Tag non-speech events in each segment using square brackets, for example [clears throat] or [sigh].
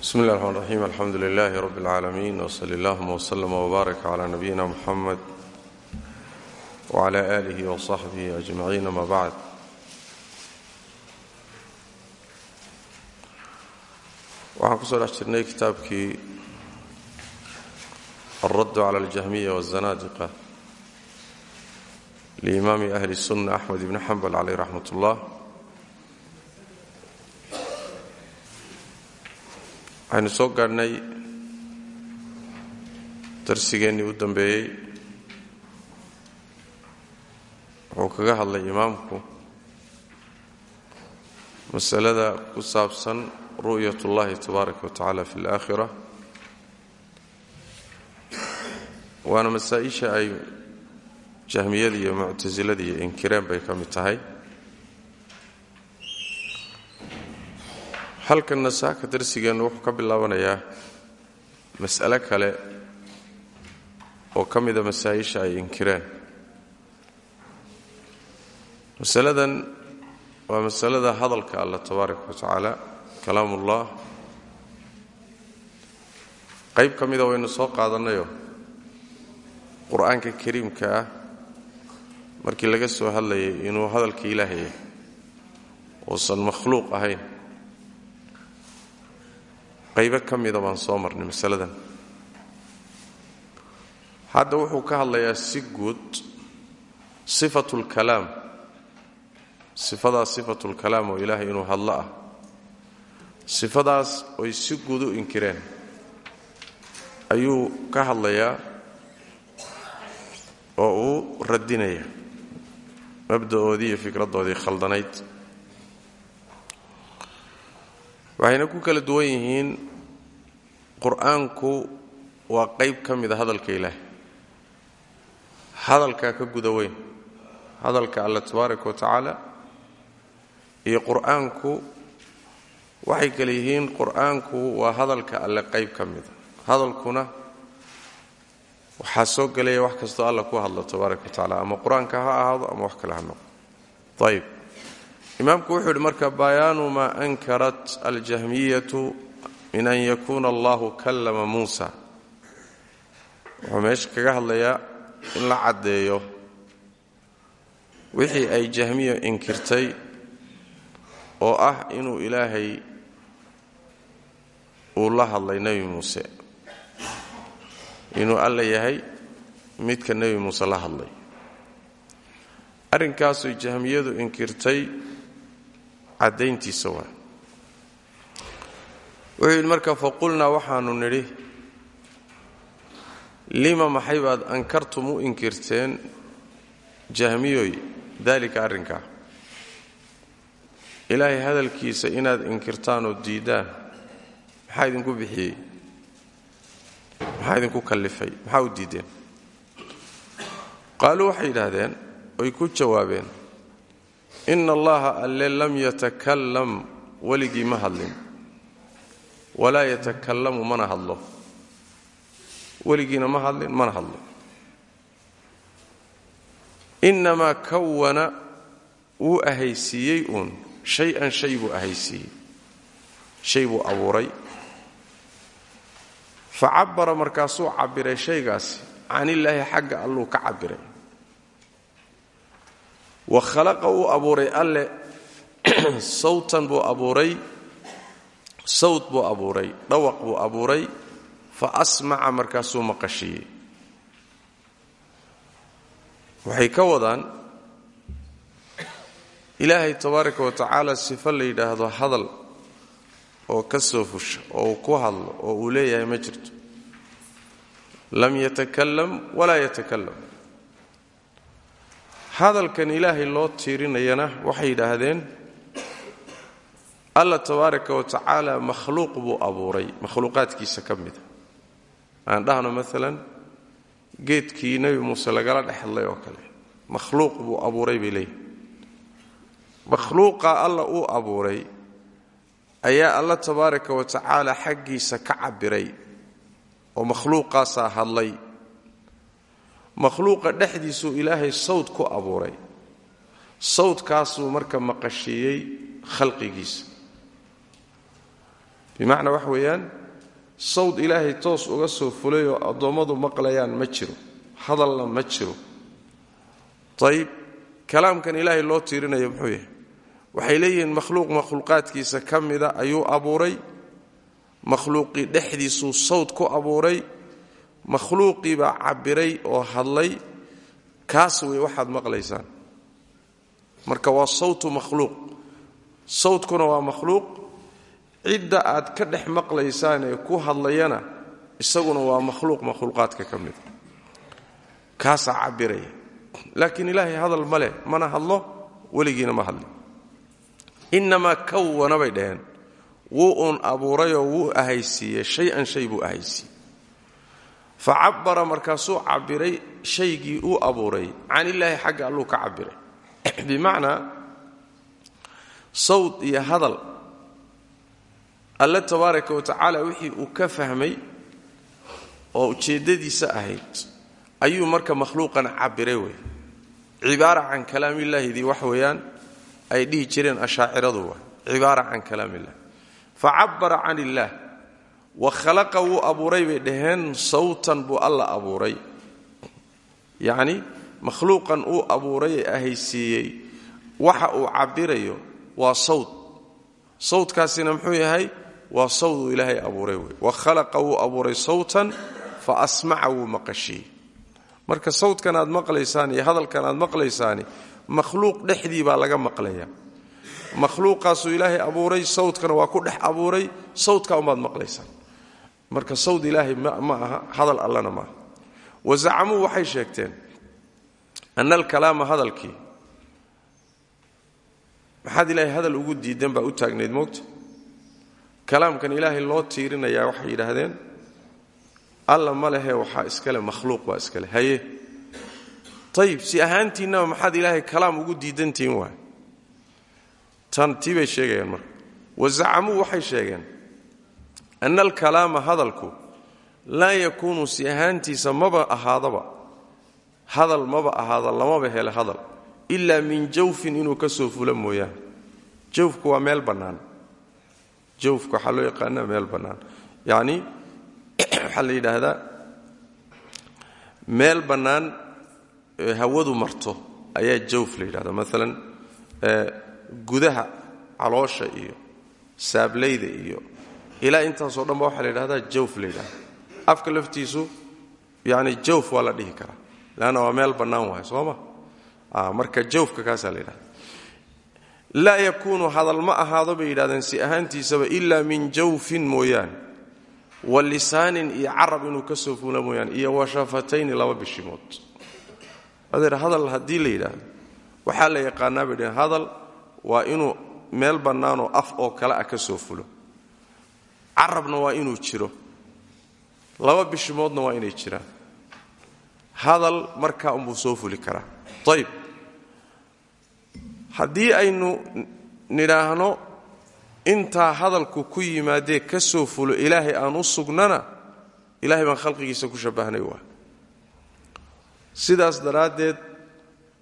bismi اllah الرحman الرaxيim alxamdu لlah rb العaalamiin wslى اllahma wslm wbaarak عlى nabiyina mxamed wعlى آlih وصaxbih أجmaciin ama bacd waxaan kusoo dhex jirnay kitaabkii alradd clى اljahmiya wالzanaadiqa liimaami ahli الsunة axmed ibn xambal caleyh raxmat اllah waxaynu soo gaadhnay darsigeennii u dambeeyey. Wuxuu kaga hadlay imaamku masalada ku saabsan ru'yat ullahi tabaaraka wa tacaala fi اlaakhira waana masaa-isha ay jahmiyada iyo muctasilada iyo inkireen bay ka mid tahay halkanna saaka darsigeennu wuxuu ka bilaabanayaa mas'ale kale oo ka mida masaa-isha ay inkireen masaladan waa masalada hadalka allah tabaaraka wa tacaala kalaamullah. Qayb ka mida waynu soo qaadannayoo qur'aanka kariimka ah markii laga soo hadlayay inuu hadalka ilaahaya uusan makhluuq ahayn qaybo ka mida baan soo marnay masaladan. Hadda wuxuu ka hadlayaa si guud sifatu lkalaam sifadaas sifatu lkalaam oo ilaahay inuu hadlo ah. Sifadaas oy si guud u inkireen. Ayuu ka hadlayaa oo uu radinaya mabda'oodii iyo fikraddoodii khaldanayd waxayna ku kala duwan yihiin qur'aanku waa qayb ka mida hadalka ilaahay. Hadalkaa ka guda weyn hadalka alla tabaaraka wa tacaala iyo qur'aanku waxay kale yihiin qur'aanku waa hadalka alle qayb ka mida hadalkuna waxaa soo gelaya wax kastoo alla ku hadlo tabaaraka wa tacaala ama qur'aanka ha ahaado ama wax kale ha noqdo. Ayb imaamku wuxuu yidhi marka bayaanu maa ankarat aljahmiyatu min an yakuuna allahu kallama muusa. Wuxuu meesha kaga hadlayaa in la caddeeyo wixii ay jahmiya inkirtay oo ah inuu ilaahay uu la hadlay nebi muuse. Inuu alla yahay midka nebi muuse la hadlay. Arrinkaasuu jahmiyadu inkirtay caddayntiisa waa. Wuxuu yidhi marka faqulnaa waxaanu nidhi lima maxay baad ankartum u inkirteen jahmiyoy daalika arrinkaa ilaahay hadalkiisa inaad inkirtaan oo diiddaan maxaa idinku bixiyey? Maxaa idinku kallifay? Maxaa u diiddeen qaaluu waxay yidhaahdeen oy ku jawaabeen ina allaha alle lam yatakalam weligii ma hadlin. Walaa yatakallamu mana hadlo. Weligiina ma hadlin mana hadlo. Innamaa kawana wuu ahaysiiyey uun. Shay-an shay buu ahaysiiyey. Shay buu abuuray. Fa cabara markaasuu cabbiray shaygaasi. Canillaahi xagga alluu ka cabbiray wa khalaqa uu abuuray alle. [clears throat] Sawtan buu abuuray. Sawt buu abuuray. Dhawaq buu abuuray. Fa asmaca markaasuu maqashiiyey waxay ka wadaan ilaahay tabaaraka wa tacaala sifo la yidhaahdo hadal oo ka soo fusha oo uu ku hadlo oo uu leeyahay ma jirto. Lam yatakalam walaa yatakalam hadalkan ilaahay loo tiirinayana waxay yidhaahdeen alla tabaaraka wa tacaala makhluuq buu abuuray. Makhluuqaadkiisa ka mida aan dhahno maalan geedkii nebi muuse lagala dhex hadlay oo kale makhluuq buu abuuray bay leeyihiin makhluuqa alla uu abuuray ayaa alla tabaaraka wa tacaala xaggiisa ka cabbiray oo makhluuqaasaa hadlay makhluuqa dhexdiisuu ilaahay sawd ku abuuray. Sawdkaasuu marka maqashiiyey khalqigiisa bimacnaa wax weeyaan sawd ilaahay toos uga soo fulay oo addoommadu maqlayaan ma jiro hadalna ma jiro. Ayib kalaamkan ilaahay loo tiirinayo muxuu yahay? Waxay leeyihiin makhluuq makhluuqaadkiisa ka mida ayuu abuuray makhluuqii dhexdiisuu sawd ku abuuray makhluuqii baa cabbiray oo hadlay kaas wey waxaad maqlaysaan. Marka waa sawtu makhluuq. Sawdkuna waa makhluuq. Cidda aad ka dhex maqlaysaan ee ku hadlayana isaguna waa makhluuq makhluuqaadka ka mida kaasaa cabbiraya laakiin ilaahay hadal ma leh mana hadlo weligiina ma hadli. Innamaa kawana bay dhaheen. Wuu uun abuurayoo wuu ahaysiiyey shay-an shay buu ahaysiiyey fa cabbara markaasuu cabbiray shaygii uu abuuray. Can illaahi xagga alluu ka cabbiray. [clears throat] Bimacnaa sawd iyo hadal alle tabaaraka wa tacaala wixii uu ka fahmay oo ujeeddadiisa ahayd ayuu marka makhluuqan cabbiray wey cibaara can kalaamillaahidii wax weeyaan ay dhihi jireen ashaaciradu waa cibaara can illaah wa khalaqa wuu abuuray bay dhaheen sawtan buu alla abuuray. Yacni makhluuqan uu abuuray ee ahaysiiyey waxa uu cabbirayo waa sawd sawdkaasina muxuu yahay waa sawduu ilaahay abuuray wey. Wa khalaqa wuu abuuray sawtan fa asmaca wuu marka sawdkan aad maqlaysaan iyo hadalkan aad maqlaysaani makhluuq dhexdii baa laga maqlaya makhluuqaasuu ilaahay abuuray sawdkana waa ku dhex abuuray sawdka umbaad maqlaysaan marka sawd ilaahay ma aha hadal allana maaha wa zacamuu waxay sheegteen ana alkalaama hadalkii maxaad ilaahay hadal ugu diidan baa u taagnayd moogta? Kalaamkan ilaahay loo tiirinayaa waxay yidhaahdeen alla ma lehe waxaa iskale makhluuq baa iskale. Haye. Ayib si ahaantiinnaba maxaad ilaahay kalaam ugu diidantihiin waay? Tan tii bay sheegayaan marka. Wa waxay sheegeen ana alkalaama hadalku laa yakuunu si ahaantiisa maba ahaadaba hadal maba ahaada lamaba hele hadal ilaa min jawfin inuu ka soo fulo mooyaane jawfku waa meel bannaan jawfku waxaa loo yaqaanaa meel bannaan yacni waxaa la yidhaahdaa meel bannaan hawadu marto ayaa jawf la yidhahda maalan gudaha caloosha iyo saablayda iyo ilaa intaasoo dhan ba waxaa la yidhahdaa jawf la yidhahda afka laftiisu yani jawf waa la dhihi karaa. Waa meel bannaan wahay soo ma? Marka jawfka kaasaa la yidhahda laa yakuunu hadal ma ahaado bay yidhahdeen si ahaantiisaba ilaa min jawfin mooyaane wa lisaanin iyo carab inuu ka soo iyo wa laba bishimood. Adeer hadal haddii la yidhaahdo waxaa la yaqaanaa bay hadal waa inuu meel bannaanoo af oo kale ah ka soo fulo carabna waa inuu jiro. Laba bishimoodna waa inay jiraan. Hadal markaa unbuu soo fuli karaa. Ayib haddii aynu nidhaahno intaa hadalku ku yimaadee ka soo fulo ilaahay aan u sugnana ilahay baan khalqigiisa ku shabbahnay waa. Sidaas daraaddeed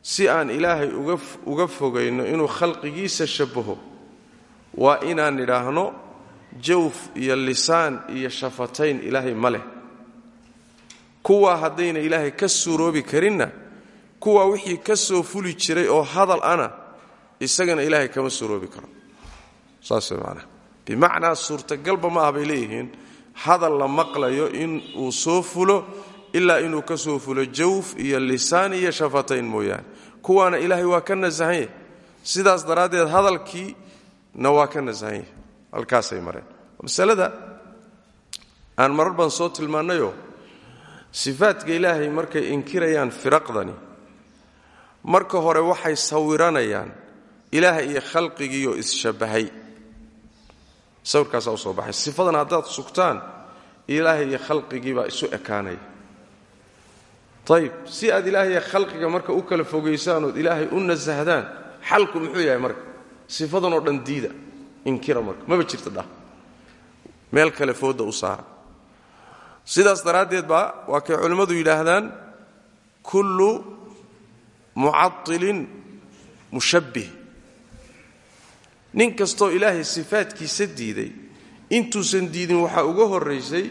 si aan ilaahay uga fogayno inuu khalqigiisa shabbaho waa inaan nidhaahno jawf iyo lisaan iyo shafatayn ilaahay ma leh. Kuwaa haddayna ilaahay ka suuroobi karinna kuwaa wixii ka soo fuli jiray oo hadal ana isagana ilaahay kama suuroobi karo. Saas way macnaha. Bimacnaa suurtagalba ma ah bay leeyihiin hadal la maqlayo in uu soo fulo ilaa inuu ka soo fulo jawf iyo lisaan iyo shafatayn mooyaane. Kuwaana ilaahay waa ka nasahan yahay. Sidaas daraaddeed hadalkiina waa ka nasahan halkaasay mareen. Masalada aan marar baan soo tilmaannayoo sifaadka ilaahay markay inkirayaan firaqdani marka hore waxay sawiranayaan ilaahay iyo khalqigiioo isshabbahay sawirkaasaa u soo baxay sifadan haddaad sugtaan ilaahay iyo khalqigiibaa isu ekaanaya ayib si aad ilaahay iyo khalqiga marka u kala fogaysaan ood ilaahay u nasahdaan xalku muxuu yahay marka sifadanoo dhan diida inkira marka maba jirta meel kale fooda u saara sidaas daraaddeed baa waa kay culimmadu yidhaahdaan kullu mucailin mushabbih nin kastoo ilaahay sifaadkiisa diiday intuusan diidin waxaa uga horraysay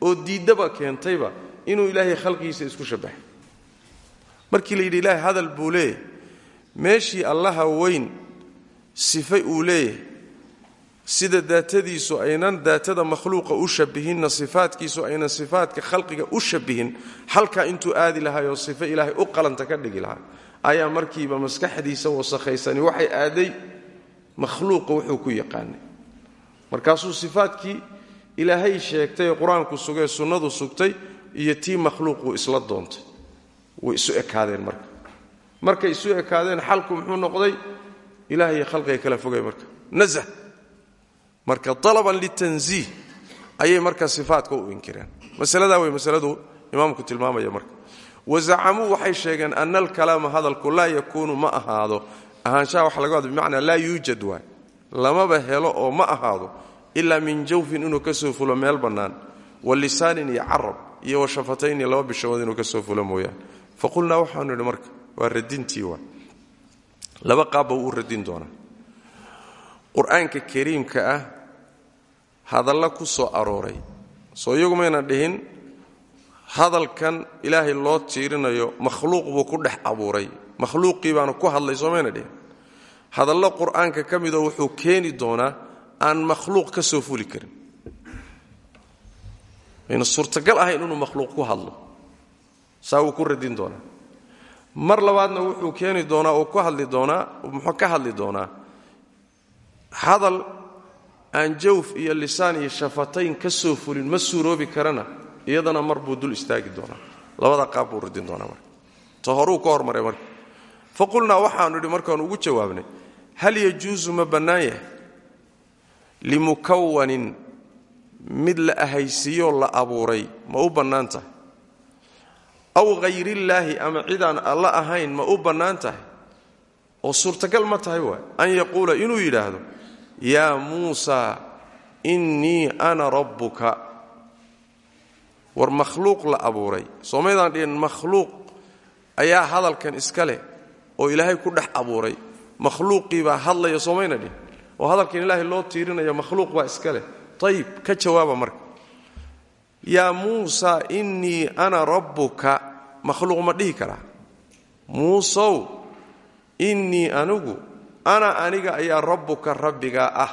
oo diiddaba keentayba inuu ilaahay khalqigiisa isku shabbahay. Markii la yidhi ilaahay hadal buu leeyahay. Meeshii allaha weyn sifay uu leeyahay sida daatadiisu aynan daatada makhluuqa u shabihinna sifaadkiisu aynan sifaadka khalqiga u shabihin halkaa intuu aadi lahaayoo sifo ilaahay u qalanta ka dhigi lahaa ayaa markiiba maskaxdiisa wasakhaysani. Waxay aaday makhluuqa wuxuu ku yaqaanay. Markaasuu sifaadkii ilaahay sheegtay ee qur'aanku sugay sunnadu sugtay iyo tii makhluuquu isla doontay. Way isu ekaadeen marka. Markay isu ekaadeen xalku muxuu noqday? Ilaah iyo khalqiga kala fogay marka. Nazh marka alaban litanziih ayay marka sifaatka u inkireen. Masaladaa wey masaladu imaamku tilmaamaya marka. Wazacamuu waxay sheegeen ana alkalaama hadalku laa yakuunu ma ahaado. Ahaanshaha waxa laga wada bimacnaa laa yuujad waay. Lamaba helo oo ma ahaado ilaa min jawfin inuu ka meel bannaan. Wa lisaanin iyo iyo wa laba bishabood inuu ka soo fulo mooyaane. Marka waa radintii laba qaabba wuu radin doonaa. Qur'aanka kariimka ah hadalla ku soo arooray. Soo iyagu mayna dhihin hadalkan ilaahay loo tiirinayo makhluuq buu ku dhex abuuray. Makhluuqii baana ku hadlay soo mayna dhihin. Hadallo qur'aanka ka midoo wuxuu keeni doonaa aan makhluuq ka soo fuli karin. Ayna suurtagal ahayn inuu makhluuq ku hadlo. Saa wuu ku radin doonaa mar labaadna wuxuu keeni doonaa oo ku hadli doonaa muxuu ka hadli doonaa hadal aan jawf iyo lisaan iyo shafatayn ka soo fulin ma suuroobi karana iyadana mar buu dul istaagi doonaa. Labada qaab buu radin doonaa marka. Horuu ka hormaray marka. Fa qulnaa waxaanu idhi markaanu ugu jawaabnay hal yajuusu ma bannaan yahay? Limukawanin mid la ahaysiiyoo la abuuray ma u bannaan tahay? Aw hayrillaahi ama cidaan alla ahayn ma u bannaan tahay? Oo suurtagal ma tahay waay. An yaquula inuu yidhaahdo yaa muusaa innii ana rabbuka. War makhluuq la abuuray. Soomaydaan dhihin makhluuq ayaa hadalkan iska leh oo ilaahay ku dhex abuuray. Makhluuqii baa hadlaya soomayna dhihin. Oo hadalkan ilaahay loo tiirinaya makhluuq baa iska leh. Ayib ka jawaaba marka. Yaa muusaa innii ana rabbuka. Makhluuq ma dhihi karaa. Muusow innii anigu ana aniga ayaa rabbuka rabbigaa ah.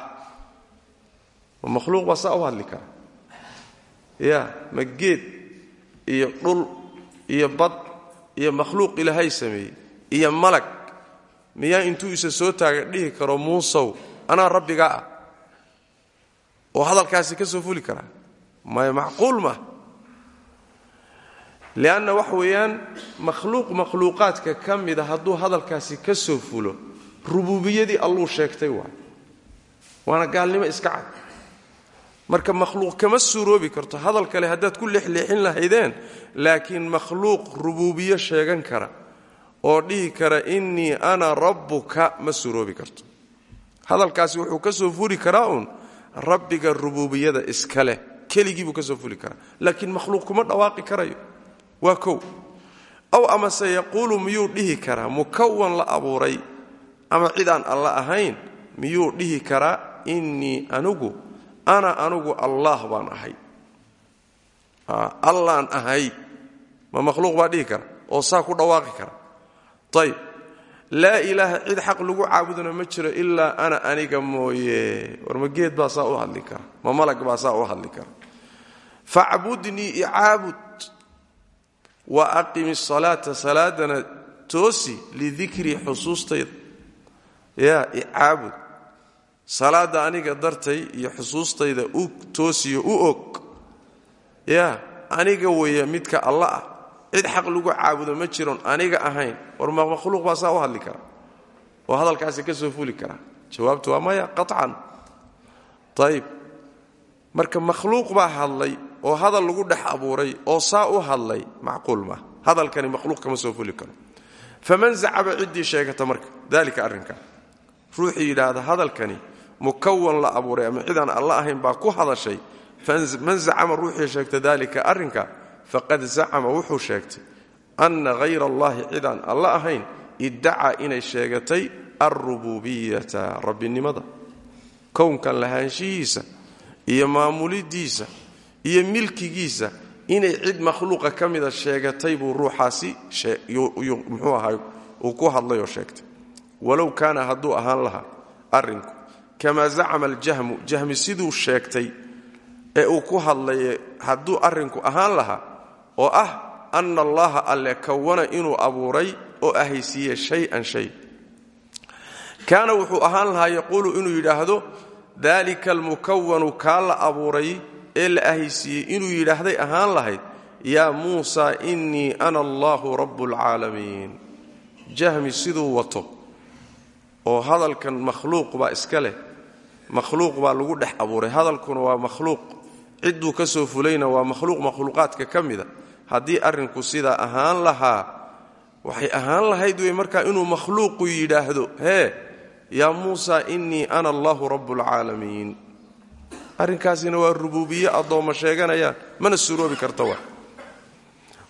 Ma makhluuq baa saa u hadli kara. Ya ma geed iyo dhul iyo bad iyo makhluuq ilaahay sameeyey iyo malag. Miyaa intuu isa soo taaga dhihi karo muusow anaa rabbigaa ah. Oo hadalkaasi ka soo fuli karaa maya macquul ma. Lianna waxa weeyaan makhluuq makhluuqaadka ka mida hadduu hadalkaasi ka soo fulo rububiyadii alluu sheegtay waay. Waana gaalnimo iska cad. Marka makhluuq kama suuroobi karto hadal kale haddaad ku leexleexin lahaydeen laakiin makhluuq rubuubiyo sheegan kara oo dhihi kara innii ana rabbuka ma suuroobi karto. Hadalkaasi wuxuu ka soo fuli karaa uun rabbiga rububiyada iska leh keligii buu ka soo fuli karaa. Laakiin makhluuq kuma dhawaaqi karayo. Waa kow. Aw amase yaquulu miyuu dhihi karaa mukawan la abuuray ama cid aan alla ahayn miyuu dhihi karaa innii anigu ana anigu allaah baan ahay. Allaan ahay. Ma makhluuq baa dhihi kara oo saa ku dhawaaqi kara ayb laa ilaaha cid xaq lagu caabudana ma jiro ilaa ana aniga mooye. War baa saa u hadli kara ma malag baa saa u hadli kara facbudnii icaabud wa aqimi salaata salaadana toosi lidikrii xusuustayda yaa icaabud salaadda aniga dartay iyo xusuustayda u toosiyo u og. Yaa aniga weeye midka alla ah. Cid xaq lagu caabudo ma jiron aniga ahayn. War ma makhluuq baa saa u hadli kara. Oo hadalkaasi ka soo fuli kara. Jawaabtu waa maya qaطcan ayib marka makhluuq baa hadlay oo hadal lagu dhex abuuray oo saa u hadlay macquul maa hadalkani makhluuq kama soo fuli karo. Faman zacaba ciddii sheegata marka. Dalika arrinka ruuxii yidhaahda hadalkani mukawan la abuuray ama cidaan alla ahayn baa ku hadashay man zacama ruuxii sheegta dalika arrinka faqad zacama wuxuu sheegtay anna hayra allahi cidaan alla ahayn iddacaa inay sheegatay alrububiyata rabbinimada. Kownkan lahaanshihiisa iyo maamulidiisa iyo milkigiisa inay cid makhluuqa ka mida sheegatay buu ruuxaasi muxuu ahay uu ku hadlay oo sheegtay walow kaana hadduu ahaan lahaa arrinku kamaa zacama aljahmu jahmi siduu sheegtay ee uu ku hadlaye hadduu arrinku ahaan lahaa oo ah anna allaha alle kawana inuu abuuray oo ahaysiiye shay-an shay. Kaana wuxuu ahaan lahaa yaquulu inuu yidhaahdo dalika almukawanu kaa la abuuray ee la ahaysiiyey inuu yidhaahday ahaan lahayd yaa muusa innii ana allahu rabu oo hadalkan makhluuq baa iska leh makhluuq baa lagu dhex abuuray. Hadalkuna waa makhluuq. Cidduu ka soo fulayna waa makhluuq. Makhluuqaadka ka mida haddii arrinku sidaa ahaan lahaa waxay ahaan lahayd wey markaa inuu makhluuqu yidhaahdo hee yaa muusa innii ana allahu rabu alcaalamiin arrinkaasina waa rubuubiye addoomma sheeganayaan mana suroobi karta wa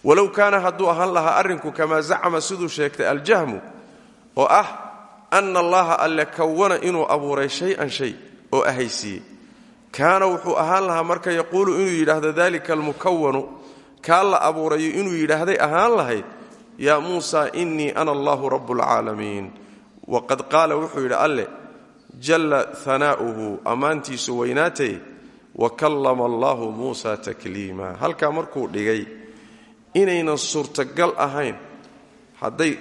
walow kaana hadduu ahaan lahaa arrinku kamaa zacama siduu sheegtay aljahmu oo ah anna allaha alle kawana inuu abuuray shay-an shay oo ahaysiiyey. Kaana wuxuu ahaan lahaa marka yaquulu inuu yidhaahdo dalika almukawanu kaa la abuurayo inuu yidhaahday ahaan lahayd yaa muusa innii ana allahu rabu alcaalamiin waqad qaala wuxuu yidhi alleh jalla hanaa'uhu ammaantiisu weynaatay wa kallama allahu muusa takliima. Halkaa markuu dhigay inaynan suurtagal ahayn hadday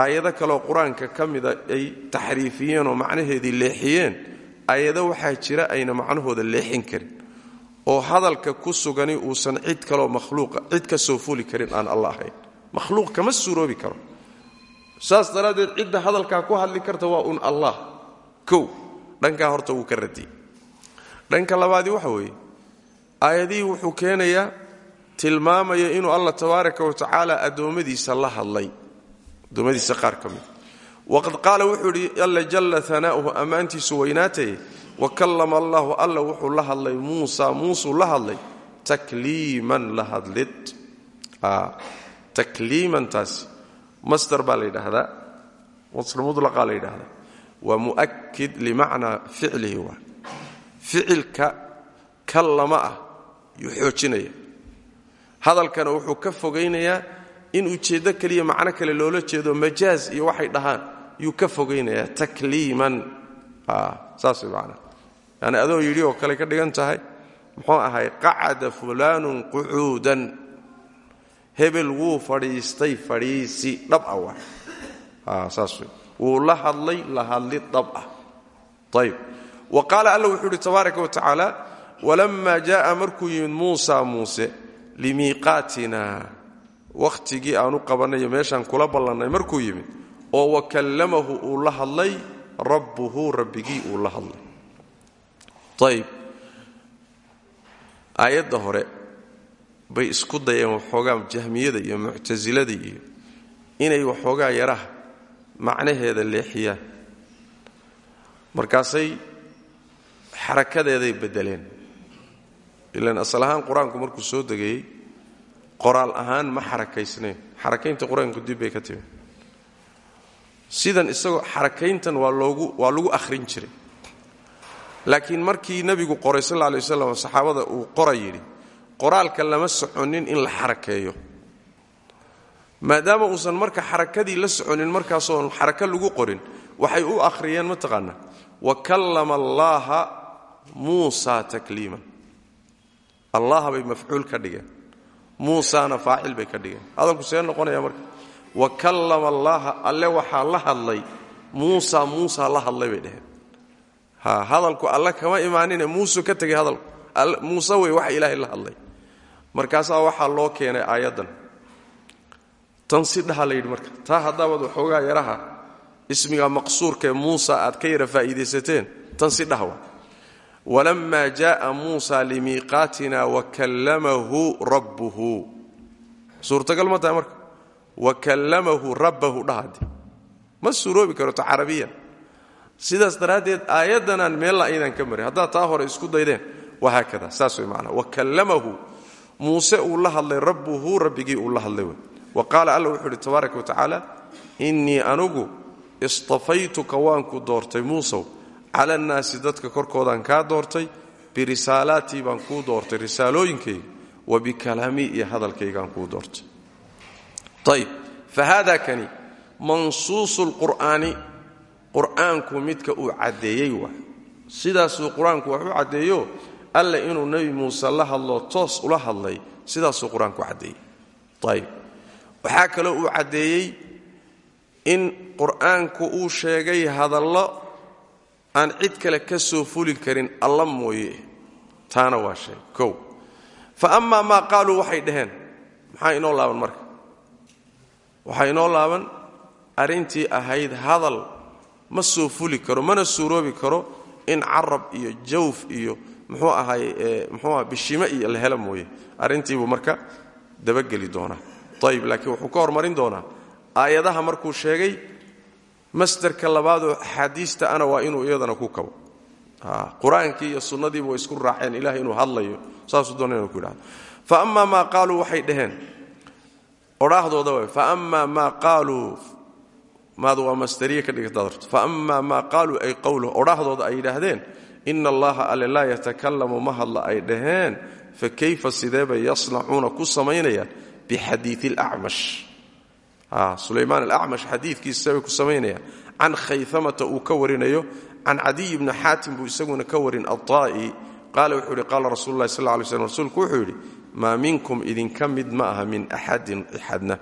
aayado kaleoo qur'aanka ka mida ay taxriifiyeen oo macnaheedii leexiyeen aayado waxaa jira ayna macnahooda leexin karin oo hadalka ku sugani uusan cid kaloo makhluuqa cid ka soo fuli karin aan alla ahayn. Makhluuq kama suuroobi karo. Saas daraaddeed cidda hadalkaa ku hadli karta waa un allah. Kow dhankaa horta wuu ka radiyey dhanka labaadii waxa weeye aayadihii wuxuu keenayaa tilmaamaya inuu allah tabaaraka wa tacaala addoommadiisa la hadlay addoommadiisa qaar ka mid. Waqad qaala wuxuu idhi alla jalla hanaa'uhu ammaantiisu weynaataye wa kallama allahu alla wuxuu la hadlay muusa. Muusuu la hadlay. Takliiman la hadlid. Takliimantaasi masdar baa la yidhaahdaa. Masdar mudlaqaa la yidhaahdaa. Waa mu'akid limacnaa ficlihi waa. Ficilka kallama ah hadalkana wuxuu ka fogaynayaa in ujeeddo keliya macno kale loola jeedo majaaz iyo waxay dhahaan yuu ka fogaynayaa takliiman. Saas way macnaa yani adoo yidhi oo kale ka dhigan tahay muxuu ahay qacada fulaanun qucuudan. Hebel wuu fadhiistay fadhiisi dhab ah waa saas wey wuu la hadlay la hadli dhab ah. Ayb wa qaala alla wuxuu idhi tabaaraka wa tacaala jaaa markuu yimid muusa muuse limiiqaatina wakhtigii aanu qabanayo meeshaan kula ballannay markuu yimid oo wa kallamahu uu la hadlay rabbuhu rabbigii uu la hadlay. Ayb aayadda hore bay isku dayeen waxoogaa jahmiyada iyo muctasilada iyo inay waxoogaa yaraha macnaheeda leexiyaan. Markaasay xarakadeeday beddeleen. Ilaan asal ahaan qur'aanku markuu soo degayey qoraal ahaan ma xarakaysnayn xarakaynta qur'aanku dib bay ka timi. Sidan isagoo xarakayntan waa loogu waa lagu akhrin jiray. Laakiin markii nebigu qoray sal alla lay saxaabada uu qora yidhi qoraalka lama soconin in la xarakeeyo. Maadaama uusan marka xarakadii la soconin markaasoon xaraka lagu qorin waxay u akhriyeen mataqaanaa wa kallama allaaha muusa takliiman. Allaha bay mafcuul ka dhigeen muusana faacil bay ka dhigeen. Hadalku see noqonaya marka wa kallama allaaha alle waxaa la hadlay muusa muusa la hadlay bay dheheen ha hadalku alle kama imaanine muusuu ka tegay hadalku. Muuse wey waxa ilaahay la hadlay. Markaasaa waxaa loo keenay aayaddan. Tan si dhaha la yidhi marka taa haddaabaad waxoogaa yaraha ismiga maqsuurkaee muusa aad ka yara faa'iidaysateen tan si dhaha walammaa jaaa muusa limiiqaatina wa kallamahu rabbuhu suurtagal ma tahay marka wa kallamahu rabbahu dhahade ma suuroobi karoto carabiyan sidaas daraaddeed aayaddanaan meella aydan ka marin haddaad taa hore isku daydeen wahaakada saas way macnaa wa kallamahu muuse uu la hadlay rabbuhu rabbigii uu la hadlay wey wa qaala alla wuxuu innii anugu istafaytuka waanku doortay muusow cala annaasi dadka korkoodaan kaa doortay birisaalaatii baan kuu doortay risaalooyinkayga wa bikalaamii iyo hadalkaygaan kuu doortay. Ayb fa haada kani mansuusu lqur'aani qur'aanku midka uu caddeeyey waa. Sidaasuu qur'aanku wax u caddeeyo alle inuu nebi muuse la hadlo toos ula hadlay sidaasuu qur'aanku caddeeyey. Ayb waxaa kaloo uu caddeeyey in qur'aanku uu sheegay hadallo aan cid kale ka soo fuli karin alla mooye. Taana waa sheeg. Kow. Fa amaa maa qaaluu waxay dhaheen. Maxaa inoo laaban marka? Waxaa inoo laaban arrintii ahayd hadal. Ma soo fuli karo mana suuroobi karo in carab iyo jawf iyo muxuu ahay muxuu aha bishime iyo la helo mooye. Arrintiibuu marka dabageli doonaa. Ayib laakiin wuxuu ka hormarin doonaa. Aayadaha markuu sheegay masderka labaadoo axaadiista ana waa inuu iyadana ku kabo. Qur'aankii iyo sunnadiiba way isku raaceen ilaah inuu hadlayo saasuu doona inuu ku yidhahdo fa amaa maa qaaluu waxay dhaheen odhaahdooda waay fa amaa maa qaaluu maadu waa masdariye ka dhigata darto. Fa amaa maa qaaluu ay qowluh odhaahdooda ay yidhaahdeen ina allaha alle laa yatakalamu ma hadla ay dhaheen fa kayfa sideebay yasnacuuna ku samaynayaan bixadiii lacmash sulaymaan alacmash xadiikiisa bay ku samaynayaan can khayamata uu ka warinayo can cadiy bni xaatim buu isaguna ka warin aaa'i qaala wuxuu yidhi qaala rasul lahi sal lay slm wuxuu yidhi maa minkum idinka mid ma aha min axadin axadna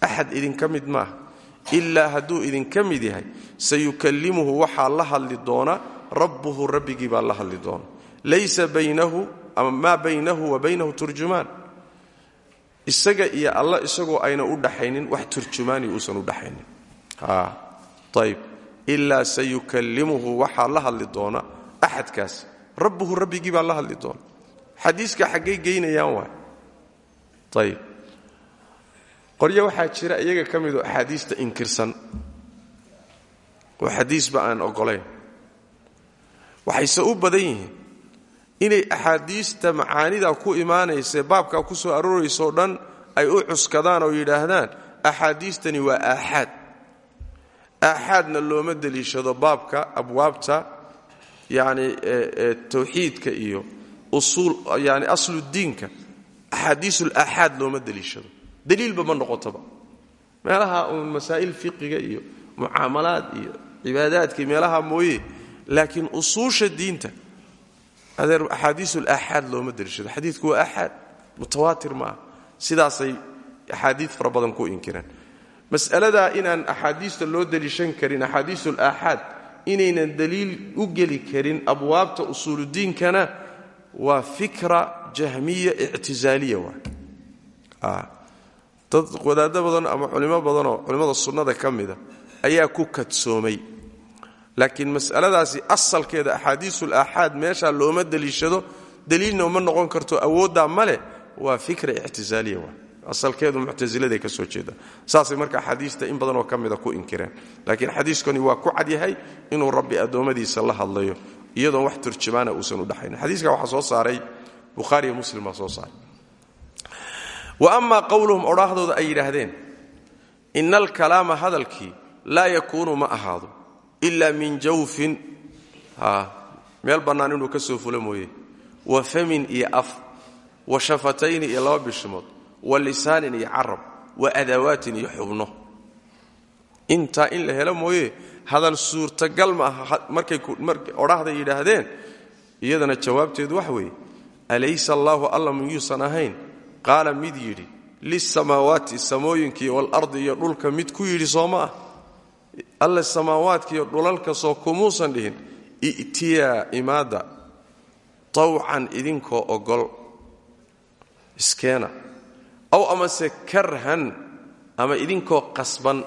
axad idinka mid ma aha. Ilaa hadduu idinka mid yahay sayukallimuhu waxaa la hadli doona rabbuhu rabbigii baa la hadli doona. Laysa baynahu ama maa baynahu wa baynahu turjumaan isaga iyo alla isagoo ayna u dhaxaynin wax turjumaani uusan u dhaxaynin. Ayb ilaa sayukallimuhu waxaa la hadli doona axadkaas. Rabbuhu rabbigii baa la hadli doona. Xadiiska xaggay geynayaan waay. Ayb qoryo waxaa jira iyaga ka midoo axaadiista inkirsan. Oo xadiisba aan oggolayn. Waxayse u badan yihiin inay axaadiista macaanida ku imaanaysae baabkaa ku soo arooraysaoo dhan ay u cuskadaan oo yidhaahdaan axaadiistani waa aaxaad. Aaxaadna looma deliishado baabka abwaabta yacni tawxiidka iyo yani asludiinka axaadiisul aaxaad looma deliishado. Daliilba ma noqotaba. Meelaha uun masaa'il fiqiga iyo mucaamalaad iyo cibaadaadka meelaha mooye laakiin usuusha diinta adeer axaadiisul aaxaad looma deliishado xadiidku waa aaxaad mutawaatir ma ah sidaasay axaadiid fara badan ku inkireen mas'aladaa inaan axaadiista loo deliishan karin axaadiisul aaxaad inaynan daliil u geli karin abwaabta usuuludiinkana waa fikra jahmiya ictizaaliya waa. Dad wadaaddo badan ama culimo badanoo culimmada sunnada ka mida ayaa ku kadsoomay laakiin mas'aladaasi asalkeeda axaadiisul aaxaad meeshaa looma deliishado daliilna uma noqon karto awooddaa ma leh waa fikra ictizaaliya waa. Asalkeedu muctasiladay ka soo jeeda. Saasay marka axaadiista in badanoo ka mida ku inkireen. Laakiin xadiiskani waa ku cadyahay inuu rabbi addoommadiisa la hadlayo iyadoon wax turjumaana uusan u dhaxaynin. Xadiiska waxaa soo saaray bukhaariiyo muslim baa soo saaray. Wa amaa qowluhum odhaahdooda ay yidhaahdeen ina alkalaama hadalkii laa yakuunu ma ahaado ila min jawfin. Meel bannaan inuu ka soo fulo mooye. Wa famin iyo af wa shafatayni iyo laba bishimood wa lisaanin iyo carab wa adawaatin iyo xubno. Intaa in la helo mooye hadal suurtagal ma aha markay odhahday yidhaahdeen iyadana jawaabteedu wax weeye. Alaysa allaahu alla miyuusan ahayn? Qaala mid yidhi lisamaawaati samooyinkii waalardi iyo dhulka mid ku yidhi soo alle samaawaadkiiyo dhulalkasoo kumuusan dhihin i'tiyaa imaada tawcan idinkoo ogol iskeena aw amase karhan ama idinkoo qasban.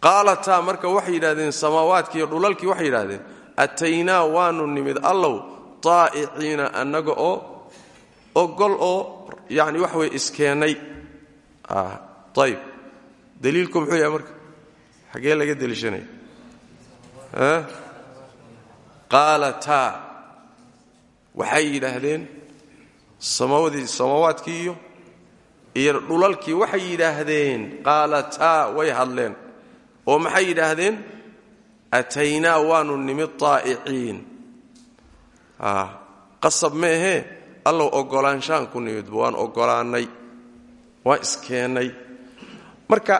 Qaalataa marka waxay yidhahdeen samaawaadkiiyo dhulalkii waxay yidhahdeen ataynaa waanu nimid allow taa'iciina annaga oo ogol oo yani waxa weye iskeennay ayb daliilku muxuu yahay marka xaggee laga deliishanaya qaalataa waxay yidhaahdeen samaawaadkii iyo iyo dhulalkii waxay yidhaahdeen qaalataa way hadleen. Oo maxay yidhaahdeen? Ataynaa waanu nimid taa'iciin. Qasab ma ahee? Allow oggolaanshaan ku nimidba waan oggolaannay waan iskeennay marka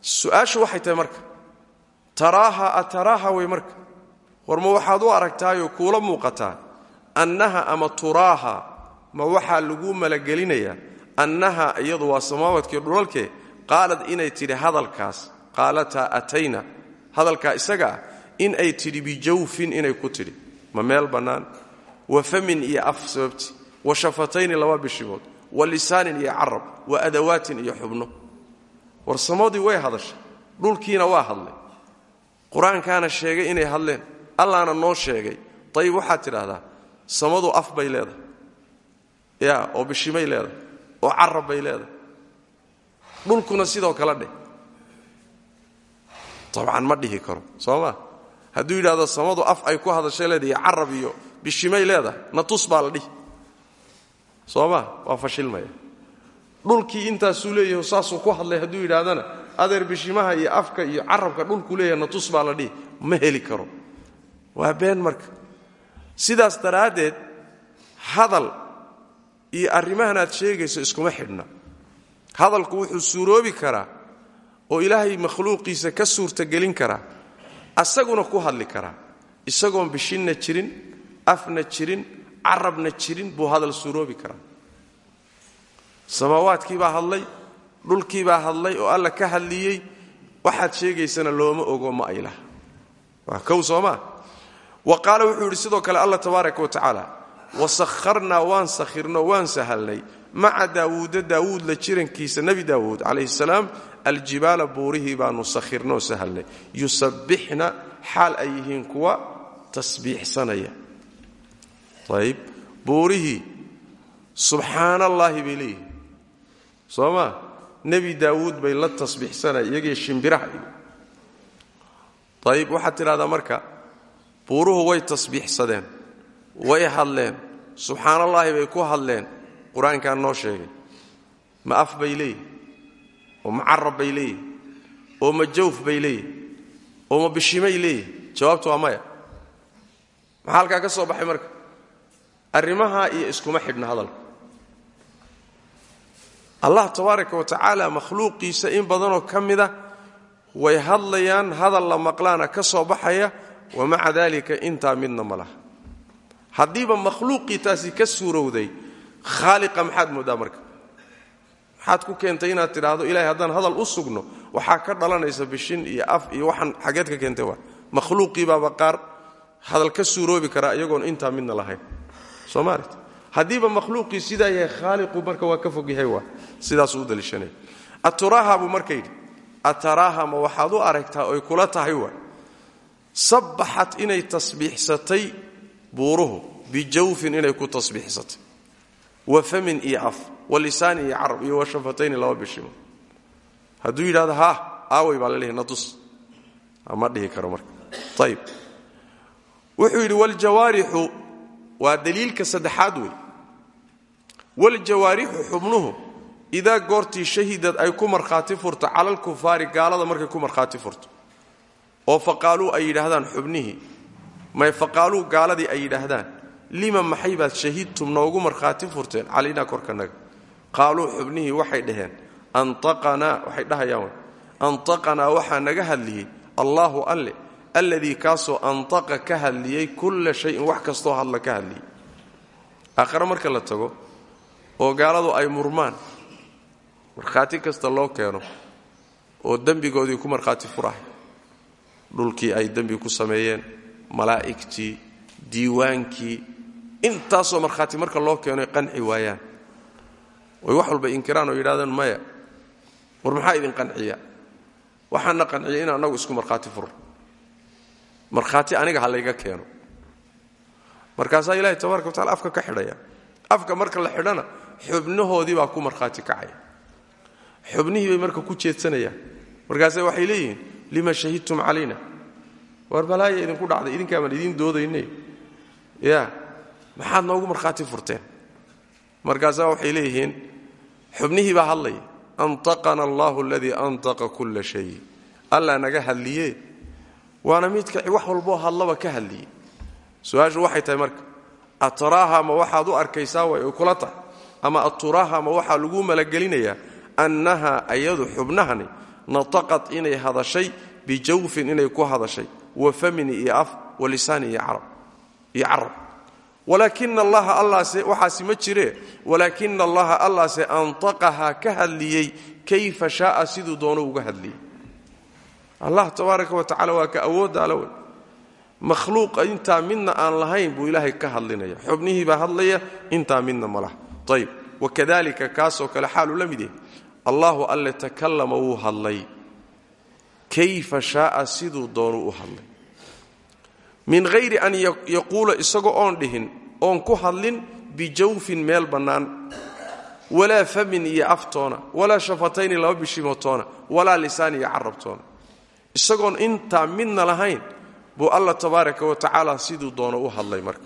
su'aashu waxay tahay marka taraaha ataraaha wey marka. War ma waxaad u aragtaayoo kuula muuqataa annaha ama turaaha ma waxaa laguu malagelinayaa annaha iyadu waa samaawadkii dhulalkee? Qaalad inay tidhi hadalkaas qaalataa atayna. Hadalkaa isaga ah in ay tidhi bijawfin inay ku tidhi. Ma meel bannaan. Wa famin iyo af sababti. Wa shafatayni laba bishimood wa lisaanin iyo carab. Wa adawaatin iyo xubno war samadii way hadashay. Dhulkiina waa hadlay. Qur'aankaana sheegay inay hadleen. Allaana noo sheegay. Dayib waxaad tidhaahdaa samadu af bay leedahay. Ya oo bishimay leedahay. Oo carab bay leedahay. Dhulkuna sidoo kale dheh. Dabcan ma dhihi karo soo ma? Hadduu samadu af ay ku hadashay leedahay carab iyo bishimay leedahay natus baa la dhihi. Soo waa fashilmaya dhulkii intaasuu leeyahay saasuu ku hadlay hadduu yidhaahdana adeer bishimaha iyo afka iyo carabka dhulkuu leeyahay natus baa la dhihi ma heli karo. Waa been marka. Sidaas daraaddeed hadal iyo arrimahan aad sheegayso iskuma xidhna. Hadalku wuxuu suuroobi karaa oo ilaahay makhluuqiisa ka suurtagelin karaa asaguna ku hadli karaa. Isagoon bishinna jirin afna jirin carabna jirin buu hadal suuroobi karaa samaawaadkii baa hadlay dhulkii baa hadlay oo alla ka hadliyey. Waxaad sheegaysana looma ogo ma ay laha waa kow soomaa wa wuxuu yidhi sidoo kale alla tabaaraka wa tacaala wasakharnaa waan sakhirno waan sahalnay. Maca daawuuda daawuud la jirankiisa nebi daawuud calayhi salaam aljibaala buurihii baanu sakhirnoo sahalnay. Yusabbixna xaal ay yihiin kuwa tasbiixsanaya. Ayb buurihii subxaana allaahi bay leeyihiin soo maa nebi daawuud bay la tasbiixsanaya iyagii shimbiraha ayib waxaad tidhahdaa marka buuruhu way tasbiixsadeen way hadleen subxaanallaahi bay ku hadleen qur'aankaan noo sheegay. Ma af bay leeyihiin oo ma carab bay leeyihiin oo ma jawf bay leeyihiin oo ma bishimay leeyihiin jawaabtu waa maya. Maxaa halkaa ka soo baxay marka? Arrimahaa iyo iskuma xidhna hadalka allah tabaaraka wa tacaala makhluuqiisa in badanoo ka mida way hadlayaan hadal la maqlaana ka soo baxaya wa maca daalika intaa midna ma laha. Haddiiba makhluuqii taasi ka suurowday khaaliqa maxaad mooddaa marka? Ku keentay inaad tidhaahdo ilahay haddaan hadal u sugno waxaa ka dhalanaysa bishin iyo af iyo waxaan xageed ka keentay waa. Makhluuqii baaba qaar hadal ka suuroobi karaa iyagoon intaa midna lahayn. Soo haddiiba makhluuqii sidaa yahay khaaliqu marka waa ka fog yahay waa. Sidaasuu u daliishanaya aturaaha buu marka yidhi ataraaha ma waxaad u aragtaa oy kula tahay waa. Sabbaxat inay tasbiixsatay buuruhu bijawfin inay ku tasbiixsatay. Wa famin iyo af wa lisaan iyo carab iyo wa shafatayni laba bishimo. Hadduu yidhahdo ha aaway baa laleeyahy natus ma dhihi karo marka. Ayib wuxuu yidhi waljawaarixu waa daliilka saddexaad wey waljawaarixu xubnuhu idaa goortii shahidad ay ku markhaati furto cala alkufaari gaalada markay ku markhaati furto. oo faqaaluu ay yidhaahdaan xubnihii may faqaaluu gaaladii ay yidhaahdaan lima maxay shahidtum noogu markhaati furteen? Calaynaa korkanaga qaaluu xubnihii waxay dhaheen antaqanaa waxay dhahayaan antaqanaa waxaa naga hadliyey allaahu alle alladii kaasoo antaqa ka hadliyey kulla shayin wax kastoo hadla ka hadliyey. Marka la tago oo gaaladu ay murmaan. Markhaati kasta loo keeno oo dembigoodii ku markhaati furahay dhulkii ay dembi ku sameeyeen malaa'igtii diiwaankii intaasoo markhaati marka loo keeno ay qanci waayaan. Oy wax walba inkiraan oo yidhahdaan maya war maxaa idin qanciya? Waxaana qanciya in annagu isku markhaati furno markhaati aniga ha layga keeno. Markaasaa ilaahay tabaraka watacala afka ka xidhaya. Afka marka la xidhana xubnahoodii baa ku markhaati kacaya. Xubnihii bay marka ku jeedsanayaan. Markaase waxay leeyihiin lima shahidtum calayna? War balaaya idinku dhacday idinkaaban idiin doodayne. Ya maxaad noogu markhaati furteen? Markaasaa waxay leeyihiin xubnihii baa hadlaya antaqana allahu aladii antaqa kulla shay. Alla naga hadliye waana midka wax walboo hadlaba ka hadliyey. Su'aashu waxay tahay marka ataraaha ma waxaad u arkaysaa way ay kula tahay ama aturaaha ma waxaa laguu malagelinayaa annaha ayadu xubnahani nataqad inay hadashay bijawfin inay ku hadashay wa famini iyo af wa lisaani iyo carab walaakina allaha allaase waxaasi ma jiree walaakina allaha allaase antaqahaa ka hadliyey kayfa shaaa siduu doono uga hadliyey. Allah tabaaraka wa tacala waa ka awoodda ala wey makhluuqa intaa aan lahayn buu ilaahay ka hadlinaya. Xubnihii baa hadlaya intaa midna ma ayb wakadalika kaasoo kale xaaluu la mid yahay allahu alle takallama wuu hadlay. Kayfa shaaa siduu doonu u hadlay? Min hayri an yaquula isagoo oon dhihin oon ku hadlin bijawfin meel bannaan. Walaa famin iyo aftoona walaa shafatayni laba bishimotoona walaa lisaan iyo carabtoona isagoon intaa midna lahayn buu alla tabaaraka wa tacaala siduu doono u hadlay marka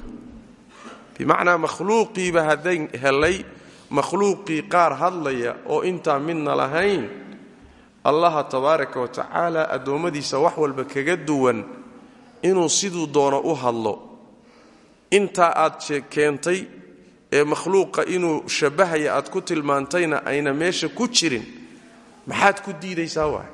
bimacnaa makhluuqiiba hadday helay makhluuqii qaar hadlaya oo intaa midna lahayn allaha tabaaraka wa tacaala addoommadiisa wax walba kaga duwan inuu siduu doono u hadlo. Intaa aad keentay ee makhluuqa inuu shabbahaya aad ku tilmaantayna ayna meesha ku jirin maxaad ku diidaysaa waay?